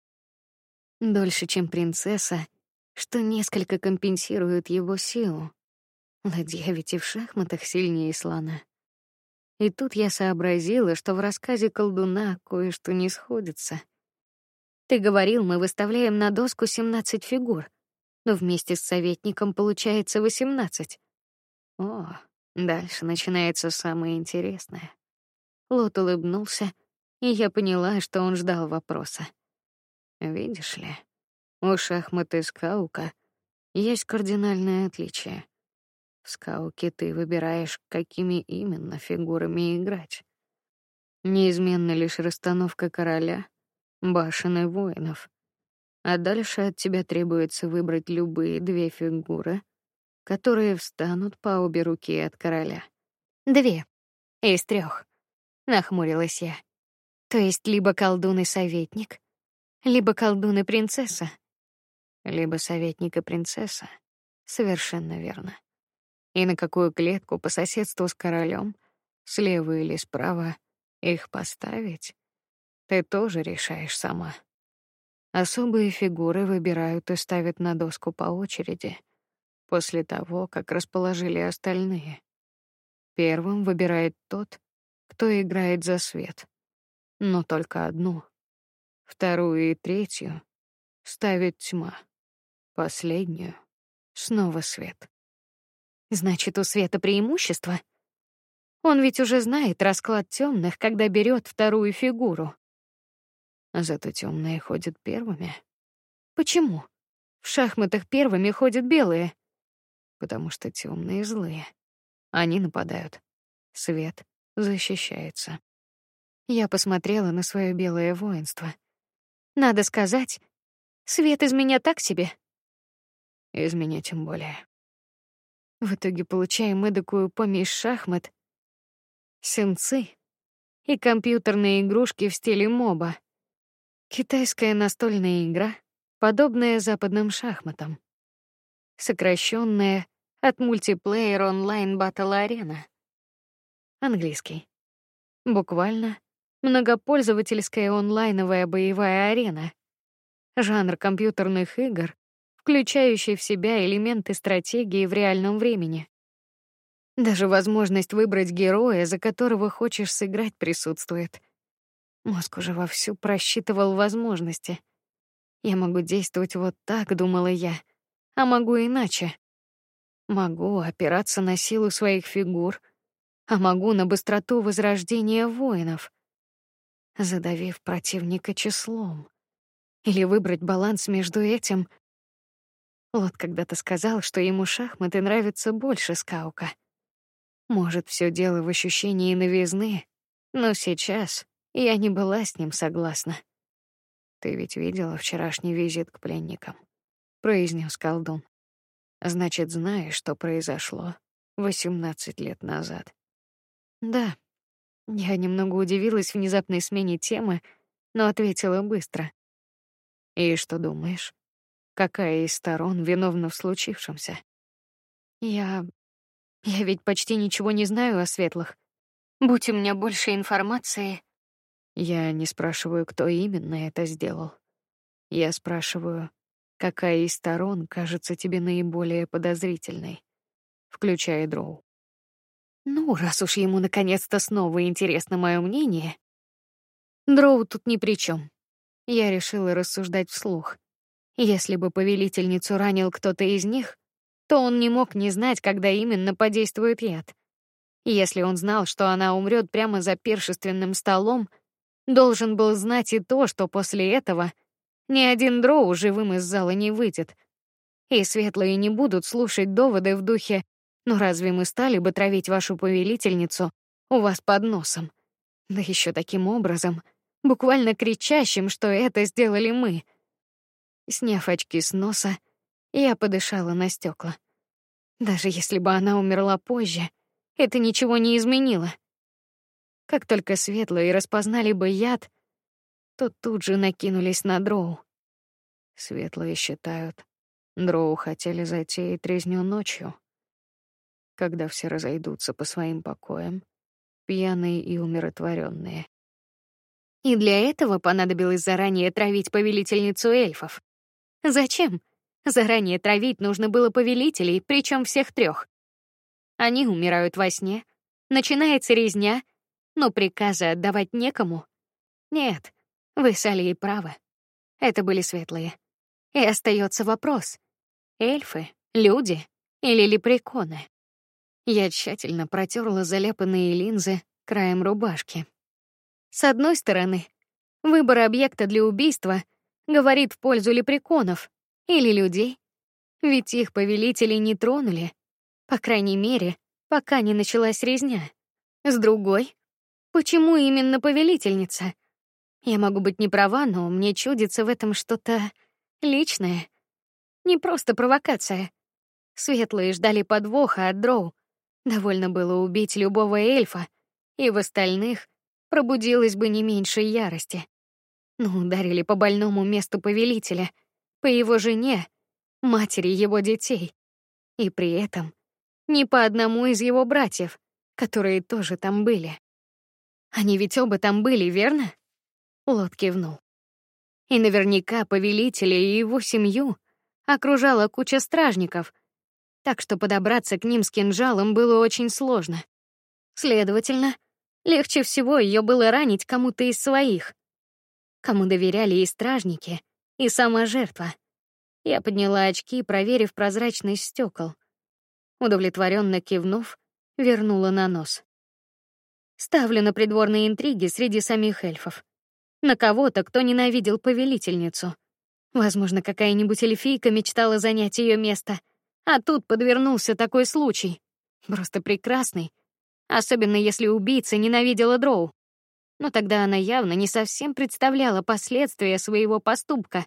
Дольше, чем принцесса, что несколько компенсирует его силу. Ладья ведь и в шахматах сильнее слона. И тут я сообразила, что в рассказе колдуна кое-что не сходится. Ты говорил, мы выставляем на доску 17 фигур, но вместе с советником получается 18. О, дальше начинается самое интересное. Лот улыбнулся, и я поняла, что он ждал вопроса. Видишь ли, у шахматы скаука есть кардинальное отличие. В скауке ты выбираешь, какими именно фигурами играть. Неизменна лишь расстановка короля, башен и воинов. А дальше от тебя требуется выбрать любые две фигуры, которые встанут по обе руки от короля. Две из трех. Нахмурилась я. То есть либо колдун и советник, либо колдун и принцесса. Либо советник и принцесса. Совершенно верно. И на какую клетку по соседству с королем, слева или справа, их поставить, ты тоже решаешь сама. Особые фигуры выбирают и ставят на доску по очереди, после того, как расположили остальные. Первым выбирает тот, кто играет за свет, но только одну. Вторую и третью ставит тьма. Последнюю снова свет. Значит, у света преимущество. Он ведь уже знает расклад темных, когда берет вторую фигуру. Зато темные ходят первыми. Почему? В шахматах первыми ходят белые. Потому что темные злые. Они нападают. Свет защищается. Я посмотрела на свое белое воинство. Надо сказать, свет из меня так себе. Из меня тем более. В итоге получаем эдакую помесь шахмат, сенцы и компьютерные игрушки в стиле моба. Китайская настольная игра, подобная западным шахматам. Сокращенная от мультиплеер онлайн батл арена. Английский. Буквально многопользовательская онлайновая боевая арена. Жанр компьютерных игр, включающий в себя элементы стратегии в реальном времени. Даже возможность выбрать героя, за которого хочешь сыграть, присутствует. Мозг уже вовсю просчитывал возможности. Я могу действовать вот так, думала я, а могу иначе. Могу опираться на силу своих фигур, а могу на быстроту возрождения воинов, задавив противника числом. Или выбрать баланс между этим Лот когда-то сказал, что ему шахматы нравятся больше скаука. Может, все дело в ощущении новизны, но сейчас я не была с ним согласна. Ты ведь видела вчерашний визит к пленникам, произнес колдун. Значит, знаешь, что произошло восемнадцать лет назад. Да. Я немного удивилась внезапной смене темы, но ответила быстро. И что думаешь? Какая из сторон виновна в случившемся. Я я ведь почти ничего не знаю о светлых. Будь у меня больше информации. Я не спрашиваю, кто именно это сделал. Я спрашиваю, какая из сторон кажется тебе наиболее подозрительной, включая Дроу. Ну, раз уж ему наконец-то снова интересно мое мнение, Дроу тут ни при чем. Я решила рассуждать вслух. Если бы повелительницу ранил кто-то из них, то он не мог не знать, когда именно подействует яд. Если он знал, что она умрет прямо за пиршественным столом, должен был знать и то, что после этого ни один дроу живым из зала не выйдет. И светлые не будут слушать доводы в духе: "Ну разве мы стали бы травить вашу повелительницу у вас под носом?" Да еще таким образом, буквально кричащим, что это сделали мы. Сняв очки с носа, я подышала на стекла. Даже если бы она умерла позже, это ничего не изменило. Как только светлые распознали бы яд, то тут же накинулись на дроу. Светлые считают, дроу хотели затеять резню ночью, когда все разойдутся по своим покоям, пьяные и умиротворенные. И для этого понадобилось заранее травить повелительницу эльфов. Зачем? Заранее травить нужно было повелителей, причем всех трех. Они умирают во сне, начинается резня, но приказы отдавать некому. Нет, вы с Алией правы. Это были светлые. И остается вопрос: эльфы, люди или лепреконы? Я тщательно протерла заляпанные линзы краем рубашки. С одной стороны, выбор объекта для убийства — говорит в пользу лепреконов или людей, ведь их повелители не тронули, по крайней мере, пока не началась резня. С другой, Почему именно повелительница? Я могу быть не права, но мне чудится в этом что-то личное. Не просто провокация. Светлые ждали подвоха от дроу. Довольно было убить любого эльфа, и в остальных пробудилась бы не меньше ярости. Ну, ударили по больному месту повелителя, по его жене, матери его детей. И при этом не по одному из его братьев, которые тоже там были. Они ведь оба там были, верно? Лот кивнул. И наверняка повелителя и его семью окружала куча стражников, так что подобраться к ним с кинжалом было очень сложно. Следовательно, легче всего ее было ранить кому-то из своих, кому доверяли и стражники, и сама жертва. Я подняла очки, проверив прозрачность стекол. Удовлетворенно кивнув, вернула на нос. Ставлю на придворные интриги среди самих эльфов. На кого-то, кто ненавидел повелительницу. Возможно, какая-нибудь эльфийка мечтала занять ее место, а тут подвернулся такой случай. Просто прекрасный, особенно если убийца ненавидела Дроу. Но тогда она явно не совсем представляла последствия своего поступка,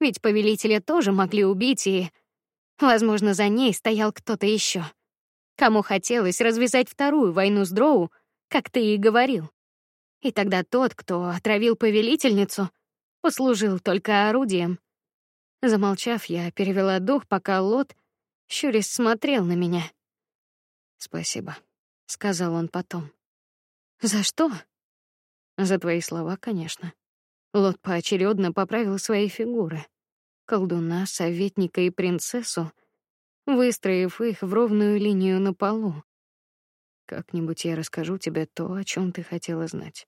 ведь повелителя тоже могли убить и, возможно, за ней стоял кто-то еще, кому хотелось развязать вторую войну с Дроу как ты и говорил. И тогда тот, кто отравил повелительницу, послужил только орудием. Замолчав, я перевела дух, пока Лот щурясь смотрел на меня. Спасибо, сказал он потом. За что? За твои слова, конечно. Лот поочередно поправил свои фигуры: колдуна, советника и принцессу, выстроив их в ровную линию на полу. Как-нибудь я расскажу тебе то, о чем ты хотела знать.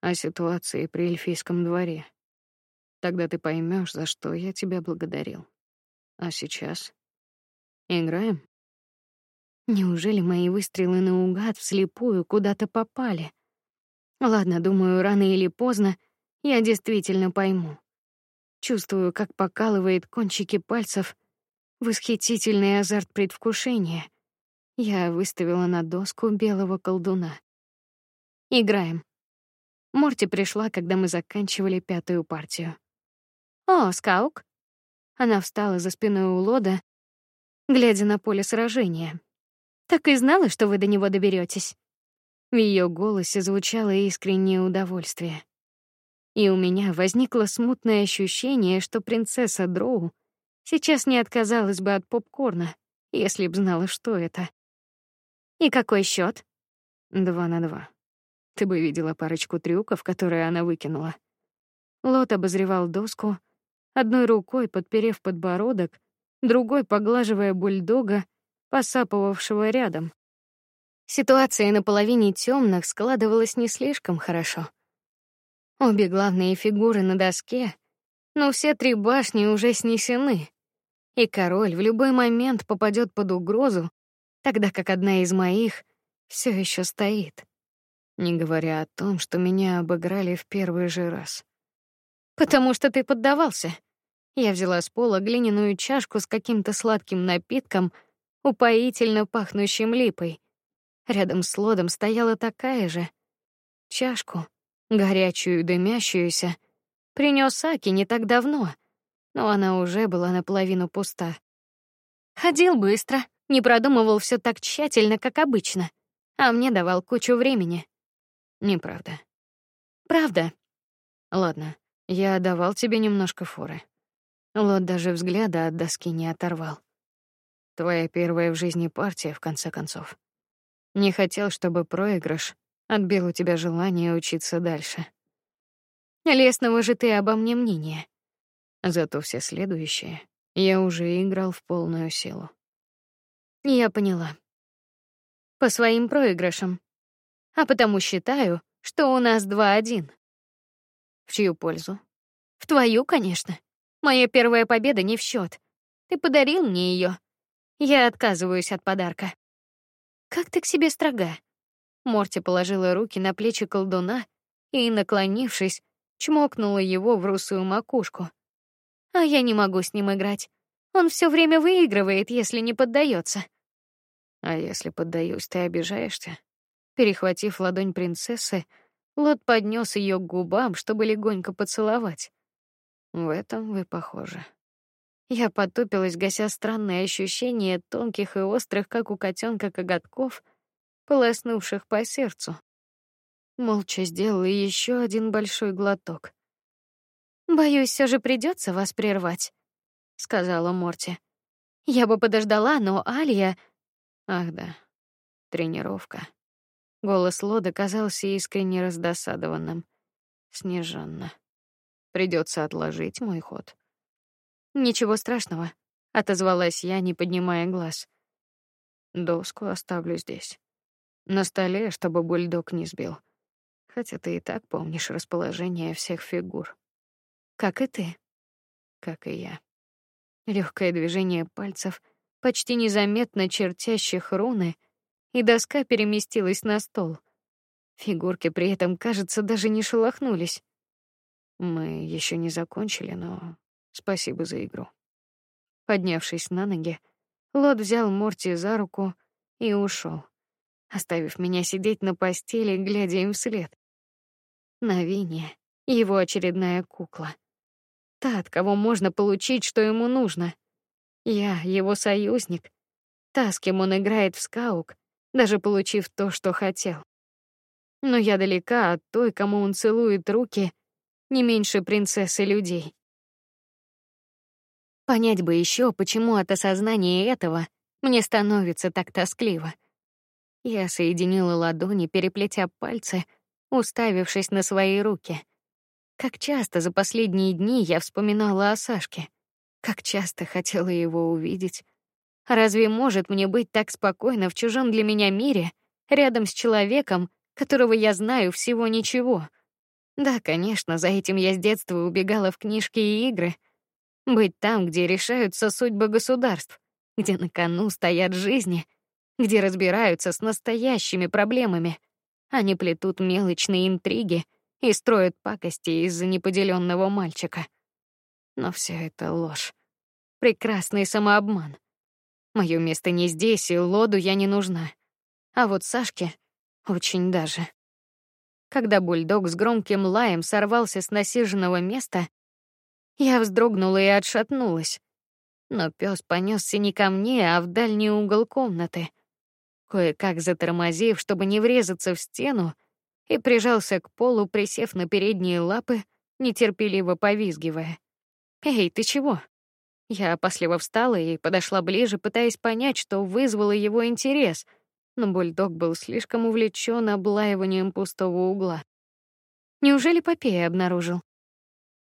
О ситуации при эльфийском дворе. Тогда ты поймешь, за что я тебя благодарил. А сейчас играем. Неужели мои выстрелы наугад вслепую куда-то попали? Ладно, думаю, рано или поздно я действительно пойму. Чувствую, как покалывает кончики пальцев восхитительный азарт предвкушения — я выставила на доску белого колдуна. Играем. Морти пришла, когда мы заканчивали пятую партию. О, Скаук. Она встала за спиной у Лода, глядя на поле сражения. Так и знала, что вы до него доберетесь. В ее голосе звучало искреннее удовольствие. И у меня возникло смутное ощущение, что принцесса Дроу сейчас не отказалась бы от попкорна, если б знала, что это. И какой счет? Два на два. Ты бы видела парочку трюков, которые она выкинула. Лот обозревал доску, одной рукой подперев подбородок, другой поглаживая бульдога, посапывавшего рядом. Ситуация на половине темных складывалась не слишком хорошо. Обе главные фигуры на доске, но все три башни уже снесены, и король в любой момент попадет под угрозу тогда как одна из моих все еще стоит, не говоря о том, что меня обыграли в первый же раз. Потому что ты поддавался. Я взяла с пола глиняную чашку с каким-то сладким напитком, упоительно пахнущим липой. Рядом с лодом стояла такая же чашку, горячую, дымящуюся. Принес Аки не так давно, но она уже была наполовину пуста. Ходил быстро, не продумывал все так тщательно, как обычно, а мне давал кучу времени. Неправда. Правда. Ладно, я давал тебе немножко форы. Лот даже взгляда от доски не оторвал. Твоя первая в жизни партия, в конце концов. Не хотел, чтобы проигрыш отбил у тебя желание учиться дальше. Лесного же ты обо мне мнение. Зато все следующие я уже играл в полную силу. Я поняла. По своим проигрышам. А потому считаю, что у нас два-один. В чью пользу? В твою, конечно. Моя первая победа не в счет. Ты подарил мне ее. Я отказываюсь от подарка. Как ты к себе строга? Морти положила руки на плечи колдуна и, наклонившись, чмокнула его в русую макушку. А я не могу с ним играть. Он все время выигрывает, если не поддается. А если поддаюсь, ты обижаешься? Перехватив ладонь принцессы, Лот поднес ее к губам, чтобы легонько поцеловать. В этом вы похожи. Я потупилась, гася странное ощущение тонких и острых, как у котенка, коготков, полоснувших по сердцу. Молча сделала еще один большой глоток. Боюсь, все же придется вас прервать, сказала Морти. Я бы подождала, но Алия. Ах да, тренировка. Голос Лода казался искренне раздосадованным. Снежанна. Придется отложить мой ход. Ничего страшного, отозвалась я, не поднимая глаз. Доску оставлю здесь, на столе, чтобы бульдог не сбил. Хотя ты и так помнишь расположение всех фигур, как и ты, как и я. Легкое движение пальцев, почти незаметно чертящих руны, и доска переместилась на стол. Фигурки при этом, кажется, даже не шелохнулись. Мы еще не закончили, но спасибо за игру. Поднявшись на ноги, Лот взял Морти за руку и ушел, оставив меня сидеть на постели, глядя им вслед. Навине, его очередная кукла. Та, от кого можно получить, что ему нужно. Я его союзник. Та, с кем он играет в скаук, даже получив то, что хотел. Но я далека от той, кому он целует руки не меньше принцессы людей. Понять бы еще, почему от осознания этого мне становится так тоскливо. Я соединила ладони, переплетя пальцы, уставившись на свои руки. Как часто за последние дни я вспоминала о Сашке, как часто хотела его увидеть. Разве может мне быть так спокойно в чужом для меня мире, рядом с человеком, которого я знаю всего ничего? Да, конечно, за этим я с детства убегала в книжки и игры. Быть там, где решаются судьбы государств, где на кону стоят жизни, где разбираются с настоящими проблемами, не плетут мелочные интриги и строят пакости из-за неподеленного мальчика. Но все это ложь. Прекрасный самообман. Мое место не здесь, и Лоду я не нужна. А вот Сашке очень даже. Когда бульдог с громким лаем сорвался с насиженного места, я вздрогнула и отшатнулась. Но пес понесся не ко мне, а в дальний угол комнаты. Кое-как затормозив, чтобы не врезаться в стену, и прижался к полу, присев на передние лапы, нетерпеливо повизгивая. "Эй, ты чего?" Я опасливо встала и подошла ближе, пытаясь понять, что вызвало его интерес — но бульдог был слишком увлечен облаиванием пустого угла. Неужели Попея обнаружил?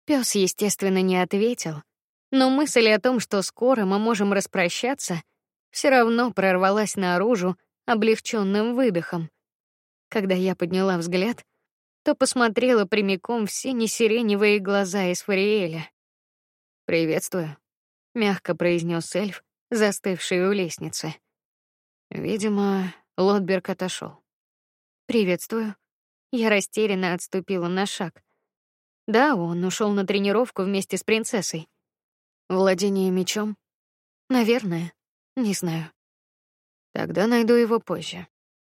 Пёс, естественно, не ответил, но мысль о том, что скоро мы можем распрощаться, все равно прорвалась наружу облегченным выдохом. Когда я подняла взгляд, то посмотрела прямиком в сине-сиреневые глаза из Фариэля. «Приветствую», — мягко произнес эльф, застывший у лестницы. Видимо, Лотберг отошел. Приветствую. Я растерянно отступила на шаг. Да, он ушел на тренировку вместе с принцессой. Владение мечом? Наверное. Не знаю. Тогда найду его позже.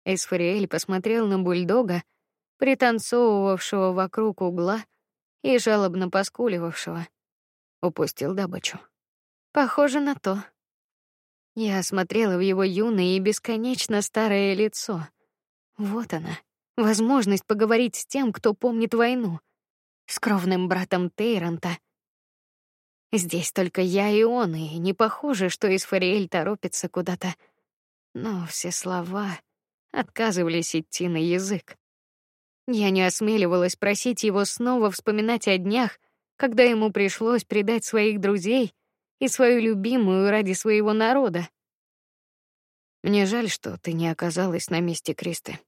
Эсфариэль посмотрел на бульдога, пританцовывавшего вокруг угла и жалобно поскуливавшего. Упустил добычу. Похоже на то. Я смотрела в его юное и бесконечно старое лицо. Вот она, возможность поговорить с тем, кто помнит войну, с кровным братом Тейранта. Здесь только я и он, и не похоже, что Исфариэль торопится куда-то. Но все слова отказывались идти на язык. Я не осмеливалась просить его снова вспоминать о днях, когда ему пришлось предать своих друзей и свою любимую ради своего народа. Мне жаль, что ты не оказалась на месте Кристы,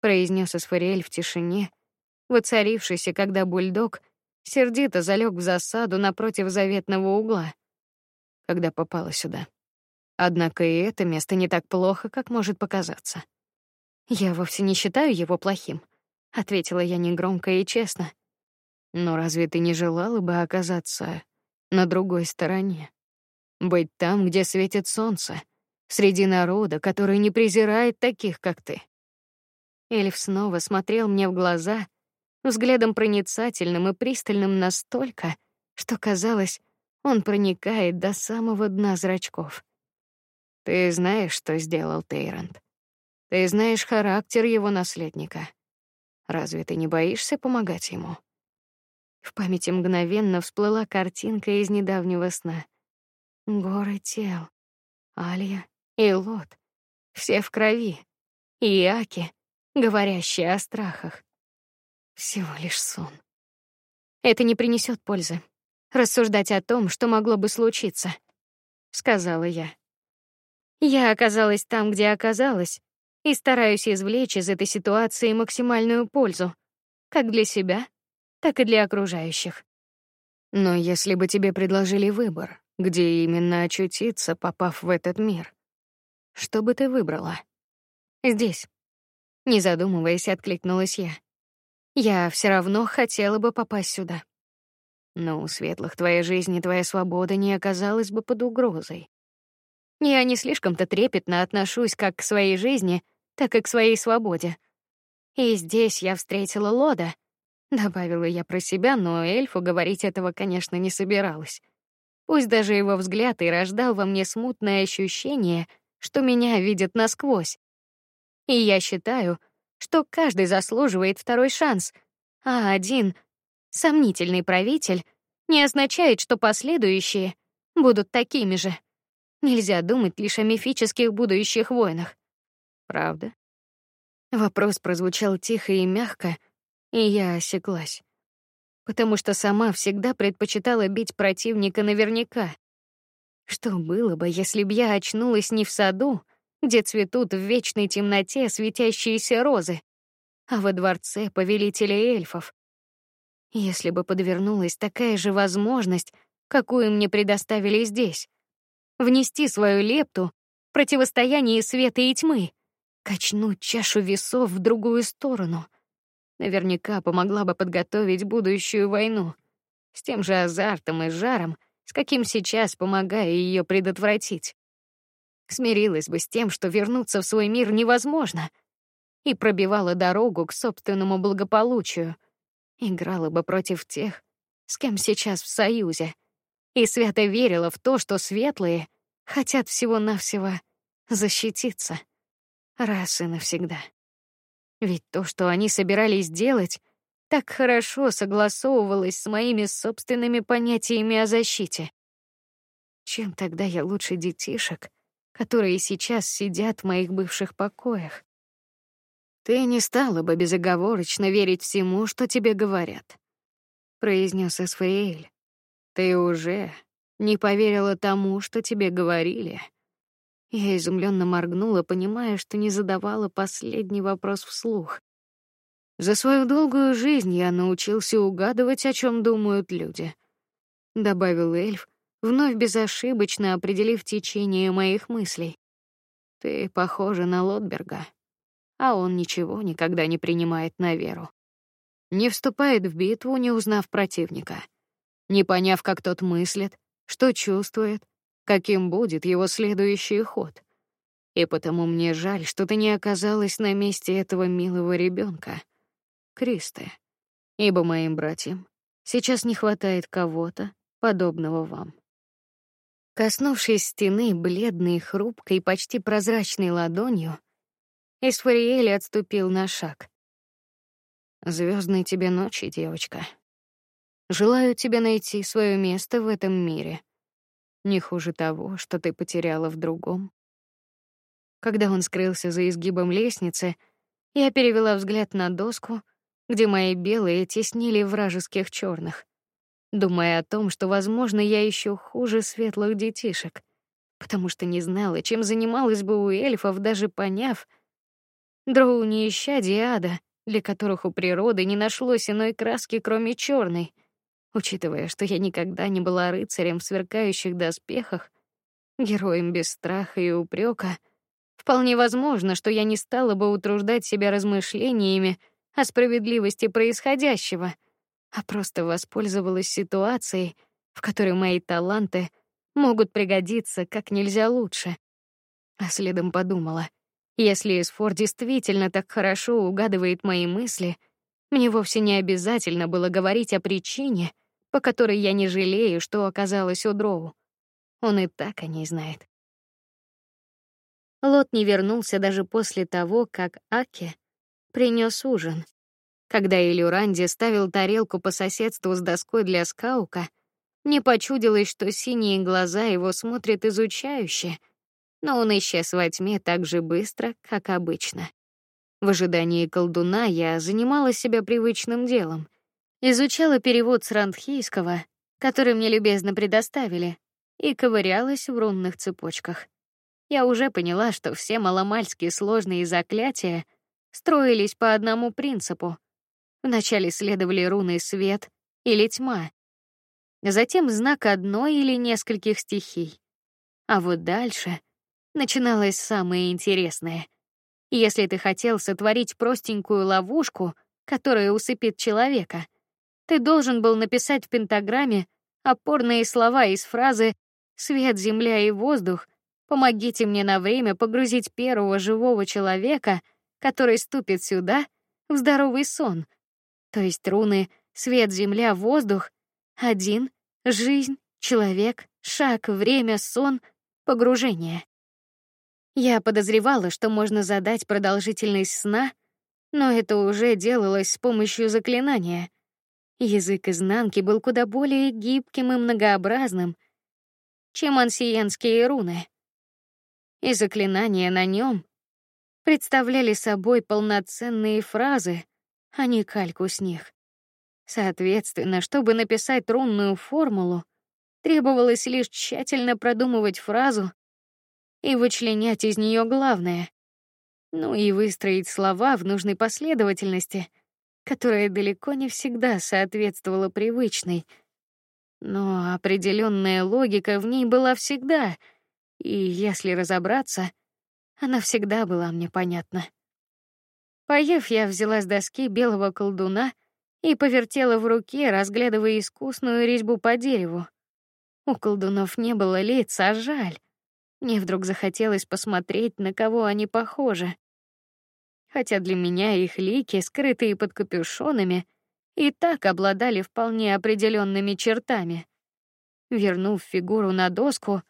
произнес Асфариэль в тишине, воцарившейся, когда бульдог сердито залег в засаду напротив заветного угла, когда попала сюда. Однако и это место не так плохо, как может показаться. Я вовсе не считаю его плохим, ответила я негромко и честно. Но разве ты не желала бы оказаться на другой стороне. Быть там, где светит солнце, среди народа, который не презирает таких, как ты. Эльф снова смотрел мне в глаза, взглядом проницательным и пристальным настолько, что казалось, он проникает до самого дна зрачков. Ты знаешь, что сделал Тейрант. Ты знаешь характер его наследника. Разве ты не боишься помогать ему? В памяти мгновенно всплыла картинка из недавнего сна. Горы тел, Алия и Лот, все в крови, и Аки, говорящие о страхах. Всего лишь сон. Это не принесет пользы. Рассуждать о том, что могло бы случиться, сказала я. Я оказалась там, где оказалась, и стараюсь извлечь из этой ситуации максимальную пользу, как для себя, так и для окружающих. Но если бы тебе предложили выбор, где именно очутиться, попав в этот мир, что бы ты выбрала? Здесь. Не задумываясь, откликнулась я. Я все равно хотела бы попасть сюда. Но у светлых твоя жизнь и твоя свобода не оказалась бы под угрозой. Я не слишком-то трепетно отношусь как к своей жизни, так и к своей свободе. И здесь я встретила Лода, добавила я про себя, но эльфу говорить этого, конечно, не собиралась. Пусть даже его взгляд и рождал во мне смутное ощущение, что меня видят насквозь. И я считаю, что каждый заслуживает второй шанс, а один сомнительный правитель не означает, что последующие будут такими же. Нельзя думать лишь о мифических будущих войнах. Правда? Вопрос прозвучал тихо и мягко, и я осеклась, потому что сама всегда предпочитала бить противника наверняка. Что было бы, если б я очнулась не в саду, где цветут в вечной темноте светящиеся розы, а во дворце повелителя эльфов? Если бы подвернулась такая же возможность, какую мне предоставили здесь, внести свою лепту в противостояние света и тьмы, качнуть чашу весов в другую сторону. Наверняка помогла бы подготовить будущую войну с тем же азартом и жаром, с каким сейчас помогаю ее предотвратить. Смирилась бы с тем, что вернуться в свой мир невозможно, и пробивала дорогу к собственному благополучию. Играла бы против тех, с кем сейчас в союзе, и свято верила в то, что светлые хотят всего-навсего защититься раз и навсегда. Ведь то, что они собирались делать, так хорошо согласовывалось с моими собственными понятиями о защите. Чем тогда я лучше детишек, которые сейчас сидят в моих бывших покоях? Ты не стала бы безоговорочно верить всему, что тебе говорят, произнес Эсфаэль. Ты уже не поверила тому, что тебе говорили. Я изумленно моргнула, понимая, что не задавала последний вопрос вслух. За свою долгую жизнь я научился угадывать, о чем думают люди, добавил эльф, вновь безошибочно определив течение моих мыслей. Ты похожа на Лотберга, а он ничего никогда не принимает на веру. Не вступает в битву, не узнав противника, не поняв, как тот мыслит, что чувствует, каким будет его следующий ход. И потому мне жаль, что ты не оказалась на месте этого милого ребенка, Кристы, ибо моим братьям сейчас не хватает кого-то подобного вам. Коснувшись стены бледной, хрупкой, почти прозрачной ладонью, Эсфариэль отступил на шаг. Звездной тебе ночи, девочка. Желаю тебе найти свое место в этом мире не хуже того, что ты потеряла в другом. Когда он скрылся за изгибом лестницы, я перевела взгляд на доску, где мои белые теснили вражеских черных, думая о том, что, возможно, я еще хуже светлых детишек, потому что не знала, чем занималась бы у эльфов, даже поняв, дроу не ища диада, для которых у природы не нашлось иной краски, кроме черной — Учитывая, что я никогда не была рыцарем в сверкающих доспехах, героем без страха и упрека, вполне возможно, что я не стала бы утруждать себя размышлениями о справедливости происходящего, а просто воспользовалась ситуацией, в которой мои таланты могут пригодиться как нельзя лучше. А следом подумала: Если Эсфор действительно так хорошо угадывает мои мысли, мне вовсе не обязательно было говорить о причине, по которой я не жалею, что оказалась у Дроу. Он и так о ней знает. Лот не вернулся даже после того, как Аки принес ужин. Когда Илюранди ставил тарелку по соседству с доской для скаука, мне почудилось, что синие глаза его смотрят изучающе, но он исчез во тьме так же быстро, как обычно. В ожидании колдуна я занимала себя привычным делом. Изучала перевод с рандхийского, который мне любезно предоставили, и ковырялась в рунных цепочках. Я уже поняла, что все маломальски сложные заклятия строились по одному принципу. Вначале следовали руны свет или тьма, затем знак одной или нескольких стихий. А вот дальше начиналось самое интересное. Если ты хотел сотворить простенькую ловушку, которая усыпит человека, ты должен был написать в пентаграмме опорные слова из фразы «Свет, земля и воздух, помогите мне на время погрузить первого живого человека, который ступит сюда, в здоровый сон». То есть руны «Свет, земля, воздух» один, жизнь, человек, шаг, время, сон, погружение. Я подозревала, что можно задать продолжительность сна, но это уже делалось с помощью заклинания. Язык изнанки был куда более гибким и многообразным, чем ансиенские руны. И заклинания на нем представляли собой полноценные фразы, а не кальку с них. Соответственно, чтобы написать рунную формулу, требовалось лишь тщательно продумывать фразу и вычленять из нее главное. Ну и выстроить слова в нужной последовательности, которая далеко не всегда соответствовала привычной. Но определенная логика в ней была всегда, и если разобраться, она всегда была мне понятна. Поев, я взяла с доски белого колдуна и повертела в руке, разглядывая искусную резьбу по дереву. У колдунов не было лиц, а жаль. Мне вдруг захотелось посмотреть, на кого они похожи. Хотя для меня их лики, скрытые под капюшонами, и так обладали вполне определенными чертами. Вернув фигуру на доску,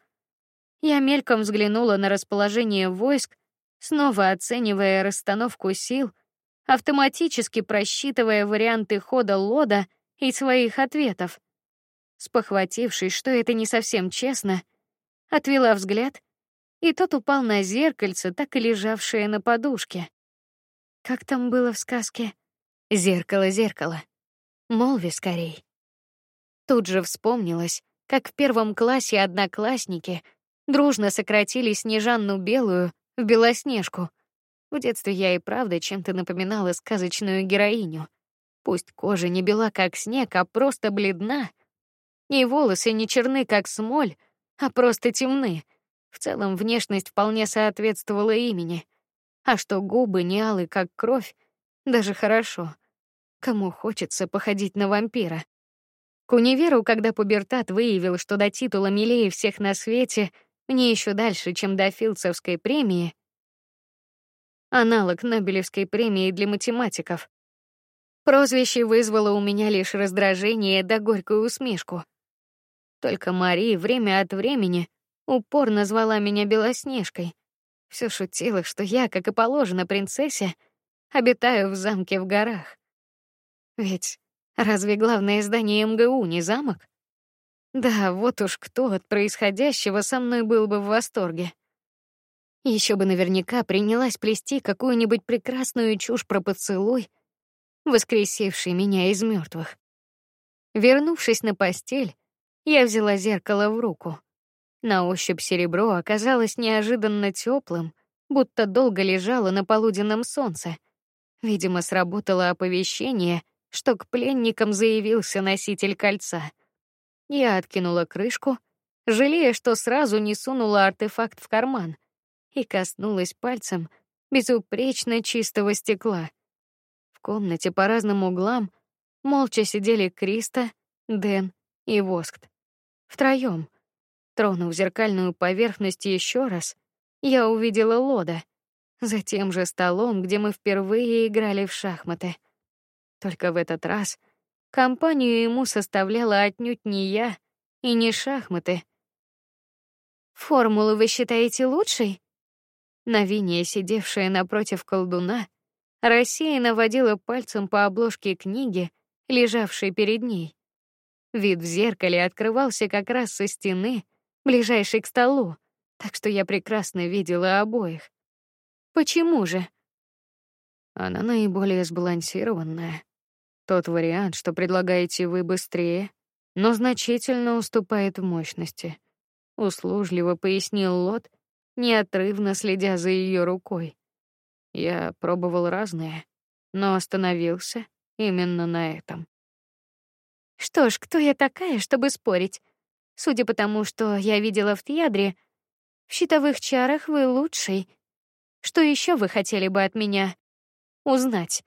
я мельком взглянула на расположение войск, снова оценивая расстановку сил, автоматически просчитывая варианты хода лода и своих ответов. Спохватившись, что это не совсем честно, отвела взгляд, и тот упал на зеркальце, так и лежавшее на подушке. Как там было в сказке? Зеркало, зеркало. Молви скорей. Тут же вспомнилось, как в первом классе одноклассники дружно сократили Снежанну Белую в Белоснежку. В детстве я и правда чем-то напоминала сказочную героиню. Пусть кожа не бела как снег, а просто бледна, и волосы не черны как смоль, а просто темны. В целом внешность вполне соответствовала имени. А что губы не алые как кровь, даже хорошо. Кому хочется походить на вампира? К универу, когда пубертат выявил, что до титула милее всех на свете, мне еще дальше, чем до Филдсовской премии, аналог Нобелевской премии для математиков. Прозвище вызвало у меня лишь раздражение да горькую усмешку. Только Мария время от времени упорно звала меня Белоснежкой. Все шутила, что я, как и положено принцессе, обитаю в замке в горах. Ведь разве главное здание МГУ не замок? Да, вот уж кто от происходящего со мной был бы в восторге. Еще бы наверняка принялась плести какую-нибудь прекрасную чушь про поцелуй, воскресивший меня из мертвых. Вернувшись на постель, я взяла зеркало в руку. На ощупь серебро оказалось неожиданно теплым, будто долго лежало на полуденном солнце. Видимо, сработало оповещение, что к пленникам заявился носитель кольца. Я откинула крышку, жалея, что сразу не сунула артефакт в карман, и коснулась пальцем безупречно чистого стекла. В комнате по разным углам молча сидели Криста, Дэн и Воскт. Втроем. Тронув зеркальную поверхность еще раз, я увидела Лода. за тем же столом, где мы впервые играли в шахматы. Только в этот раз компанию ему составляла отнюдь не я и не шахматы. Формулу вы считаете лучшей? Навиния, сидевшая напротив колдуна, рассеянно водила пальцем по обложке книги, лежавшей перед ней. Вид в зеркале открывался как раз со стены, ближайшей к столу, так что я прекрасно видела обоих. Почему же? Она наиболее сбалансированная. Тот вариант, что предлагаете вы, быстрее, но значительно уступает в мощности. Услужливо пояснил Лот, неотрывно следя за ее рукой. Я пробовал разные, но остановился именно на этом. Что ж, кто я такая, чтобы спорить? Судя по тому, что я видела в театре, в щитовых чарах вы лучший. Что еще вы хотели бы от меня узнать?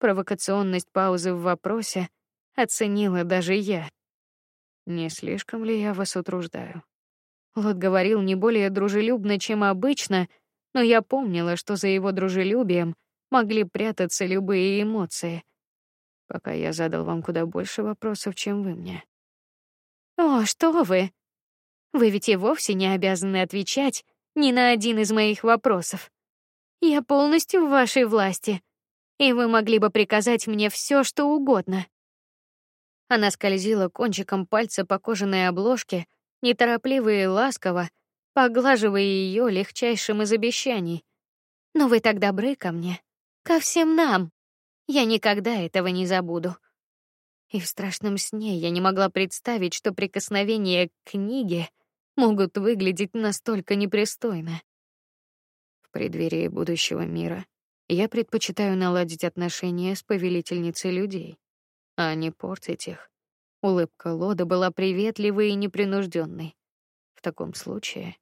Провокационность паузы в вопросе оценила даже я. Не слишком ли я вас утруждаю? Лот говорил не более дружелюбно, чем обычно, но я помнила, что за его дружелюбием могли прятаться любые эмоции. Пока я задал вам куда больше вопросов, чем вы мне. О, что вы? Вы ведь и вовсе не обязаны отвечать ни на один из моих вопросов. Я полностью в вашей власти, и вы могли бы приказать мне все, что угодно. Она скользила кончиком пальца по кожаной обложке, неторопливо и ласково, поглаживая ее легчайшим из обещаний. Но вы так добры ко мне, ко всем нам. Я никогда этого не забуду. И в страшном сне я не могла представить, что прикосновения к книге могут выглядеть настолько непристойно. В преддверии будущего мира я предпочитаю наладить отношения с повелительницей людей, а не портить их. Улыбка Лода была приветливой и непринужденной. В таком случае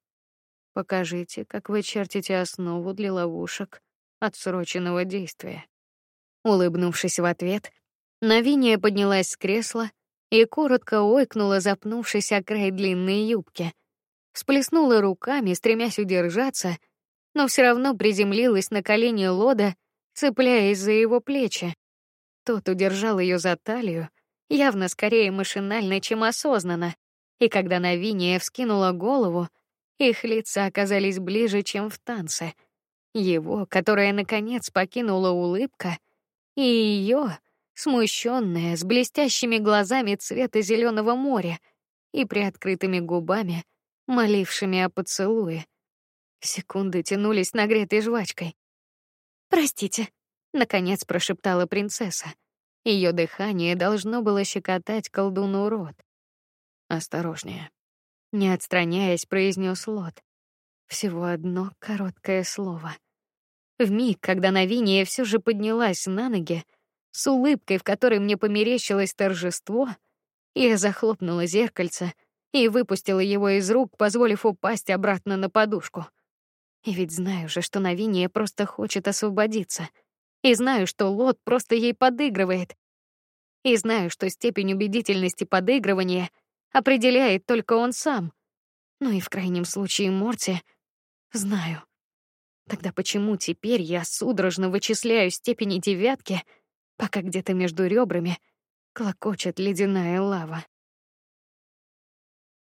покажите, как вы чертите основу для ловушек отсроченного действия. Улыбнувшись в ответ, Навиния поднялась с кресла и коротко ойкнула, запнувшись о край длинной юбки. Всплеснула руками, стремясь удержаться, но все равно приземлилась на колени Лода, цепляясь за его плечи. Тот удержал ее за талию, явно скорее машинально, чем осознанно. И когда Навиния вскинула голову, их лица оказались ближе, чем в танце. Его, которая наконец покинула улыбка, и ее, смущенная, с блестящими глазами цвета зеленого моря и приоткрытыми губами, молившими о поцелуе. Секунды тянулись нагретой жвачкой. Простите, наконец прошептала принцесса. Ее дыхание должно было щекотать колдуну рот. Осторожнее, не отстраняясь, произнес Лот. Всего одно короткое слово. В миг, когда Навиния все же поднялась на ноги, с улыбкой, в которой мне померещилось торжество, я захлопнула зеркальце и выпустила его из рук, позволив упасть обратно на подушку. И ведь знаю же, что Навиния просто хочет освободиться. И знаю, что Лот просто ей подыгрывает. И знаю, что степень убедительности подыгрывания определяет только он сам. Ну и в крайнем случае Морти. Знаю. Тогда почему теперь я судорожно вычисляю степени девятки, пока где-то между ребрами клокочет ледяная лава?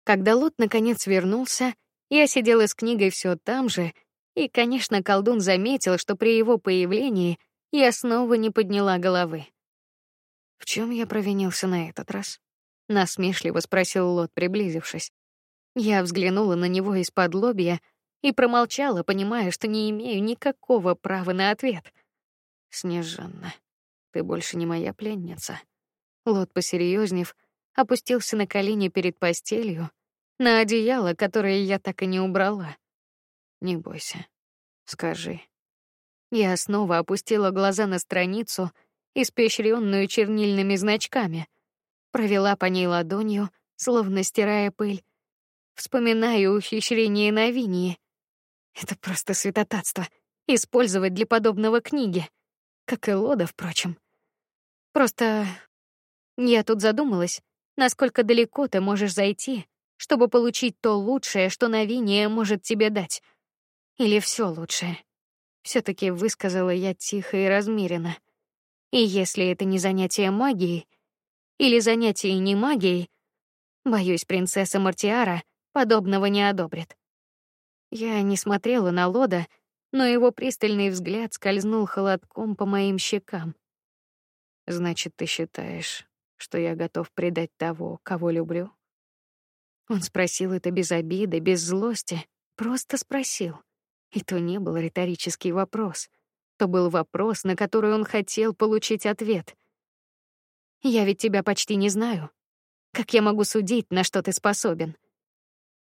Когда Лот наконец вернулся, я сидела с книгой все там же, и, конечно, колдун заметил, что при его появлении я снова не подняла головы. В чем я провинился на этот раз? насмешливо спросил Лот, приблизившись. Я взглянула на него из-под лобья и промолчала, понимая, что не имею никакого права на ответ. Снежанна, ты больше не моя пленница. Лот посерьезнев опустился на колени перед постелью на одеяло, которое я так и не убрала. Не бойся. Скажи. Я снова опустила глаза на страницу, испещренную чернильными значками, провела по ней ладонью, словно стирая пыль. Вспоминаю ухищрение Навинии. Это просто святотатство использовать для подобного книги, как и Лода, впрочем. Просто я тут задумалась, насколько далеко ты можешь зайти, чтобы получить то лучшее, что Навиния может тебе дать. Или все лучшее. все таки высказала я тихо и размеренно. И если это не занятие магией или занятие не магией, боюсь, принцесса Мартиара подобного не одобрит. Я не смотрела на Лода, но его пристальный взгляд скользнул холодком по моим щекам. Значит, ты считаешь, что я готов предать того, кого люблю? Он спросил это без обиды, без злости, просто спросил. И то не был риторический вопрос, то был вопрос, на который он хотел получить ответ. Я ведь тебя почти не знаю. Как я могу судить, на что ты способен?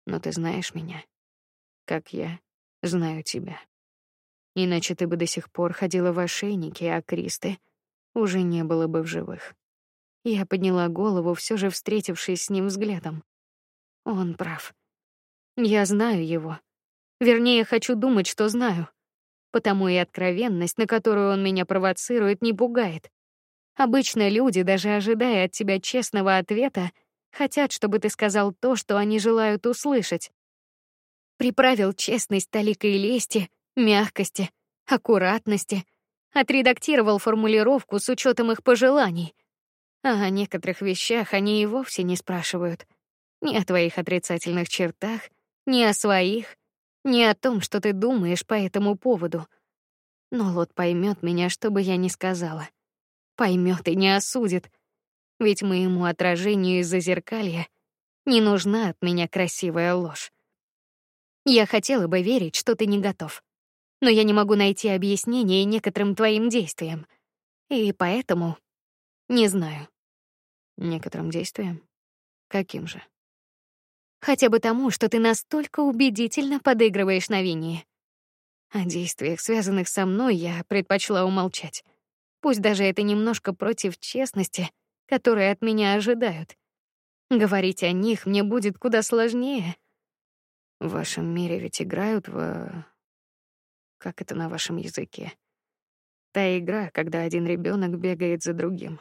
Но ты знаешь меня, как я знаю тебя. Иначе ты бы до сих пор ходила в ошейнике, а Кристы уже не было бы в живых. Я подняла голову, все же встретившись с ним взглядом. Он прав. Я знаю его. Вернее, хочу думать, что знаю. Потому и откровенность, на которую он меня провоцирует, не пугает. Обычно люди, даже ожидая от тебя честного ответа, хотят, чтобы ты сказал то, что они желают услышать. Приправил честность толикой лести, мягкости, аккуратности, отредактировал формулировку с учетом их пожеланий. А о некоторых вещах они и вовсе не спрашивают. Ни о твоих отрицательных чертах, ни о своих, ни о том, что ты думаешь по этому поводу. Но Лот поймет меня, что бы я ни сказала. Поймет и не осудит. Ведь моему отражению из-за зеркалья не нужна от меня красивая ложь. Я хотела бы верить, что ты не готов. Но я не могу найти объяснение некоторым твоим действиям. И поэтому не знаю. Некоторым действиям? Каким же? Хотя бы тому, что ты настолько убедительно подыгрываешь на Винни. О действиях, связанных со мной, я предпочла умолчать. Пусть даже это немножко против честности, которой от меня ожидают. Говорить о них мне будет куда сложнее. В вашем мире ведь играют в как это на вашем языке? Та игра, когда один ребенок бегает за другим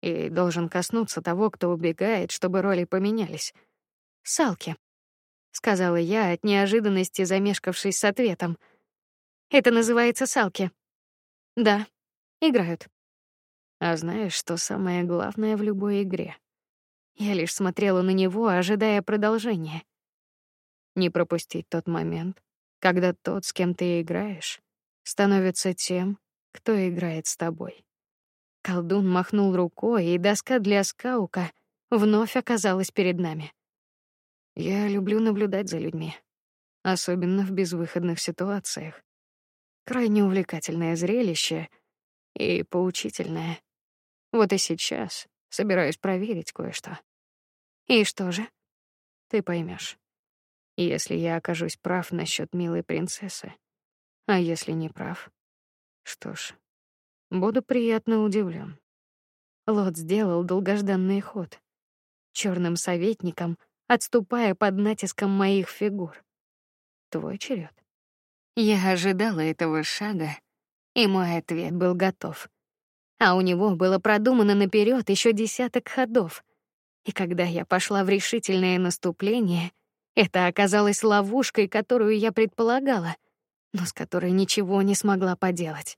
и должен коснуться того, кто убегает, чтобы роли поменялись. Салки, сказала я от неожиданности, замешкавшись с ответом. Это называется салки. Да, играют. А знаешь, что самое главное в любой игре? Я лишь смотрела на него, ожидая продолжения. Не пропустить тот момент, когда тот, с кем ты играешь, становится тем, кто играет с тобой. Колдун махнул рукой, и доска для скаука вновь оказалась перед нами. Я люблю наблюдать за людьми, особенно в безвыходных ситуациях. Крайне увлекательное зрелище и поучительное. Вот и сейчас собираюсь проверить кое-что. И что же? Ты поймешь. Если я окажусь прав насчет милой принцессы, а если не прав, что ж, буду приятно удивлен. Лот сделал долгожданный ход. Черным советником отступая под натиском моих фигур. Твой черед. Я ожидала этого шага, и мой ответ был готов. А у него было продумано наперед еще десяток ходов. И когда я пошла в решительное наступление, это оказалось ловушкой, которую я предполагала, но с которой ничего не смогла поделать.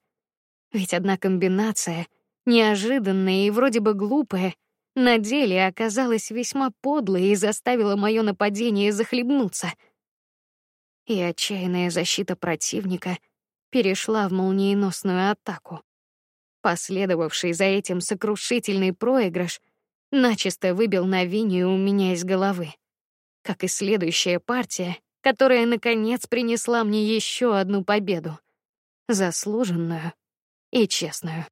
Ведь одна комбинация, неожиданная и вроде бы глупая, на деле оказалась весьма подлой и заставила мое нападение захлебнуться. И отчаянная защита противника перешла в молниеносную атаку. Последовавший за этим сокрушительный проигрыш начисто выбил Навинию у меня из головы, как и следующая партия, которая наконец принесла мне еще одну победу, заслуженную и честную.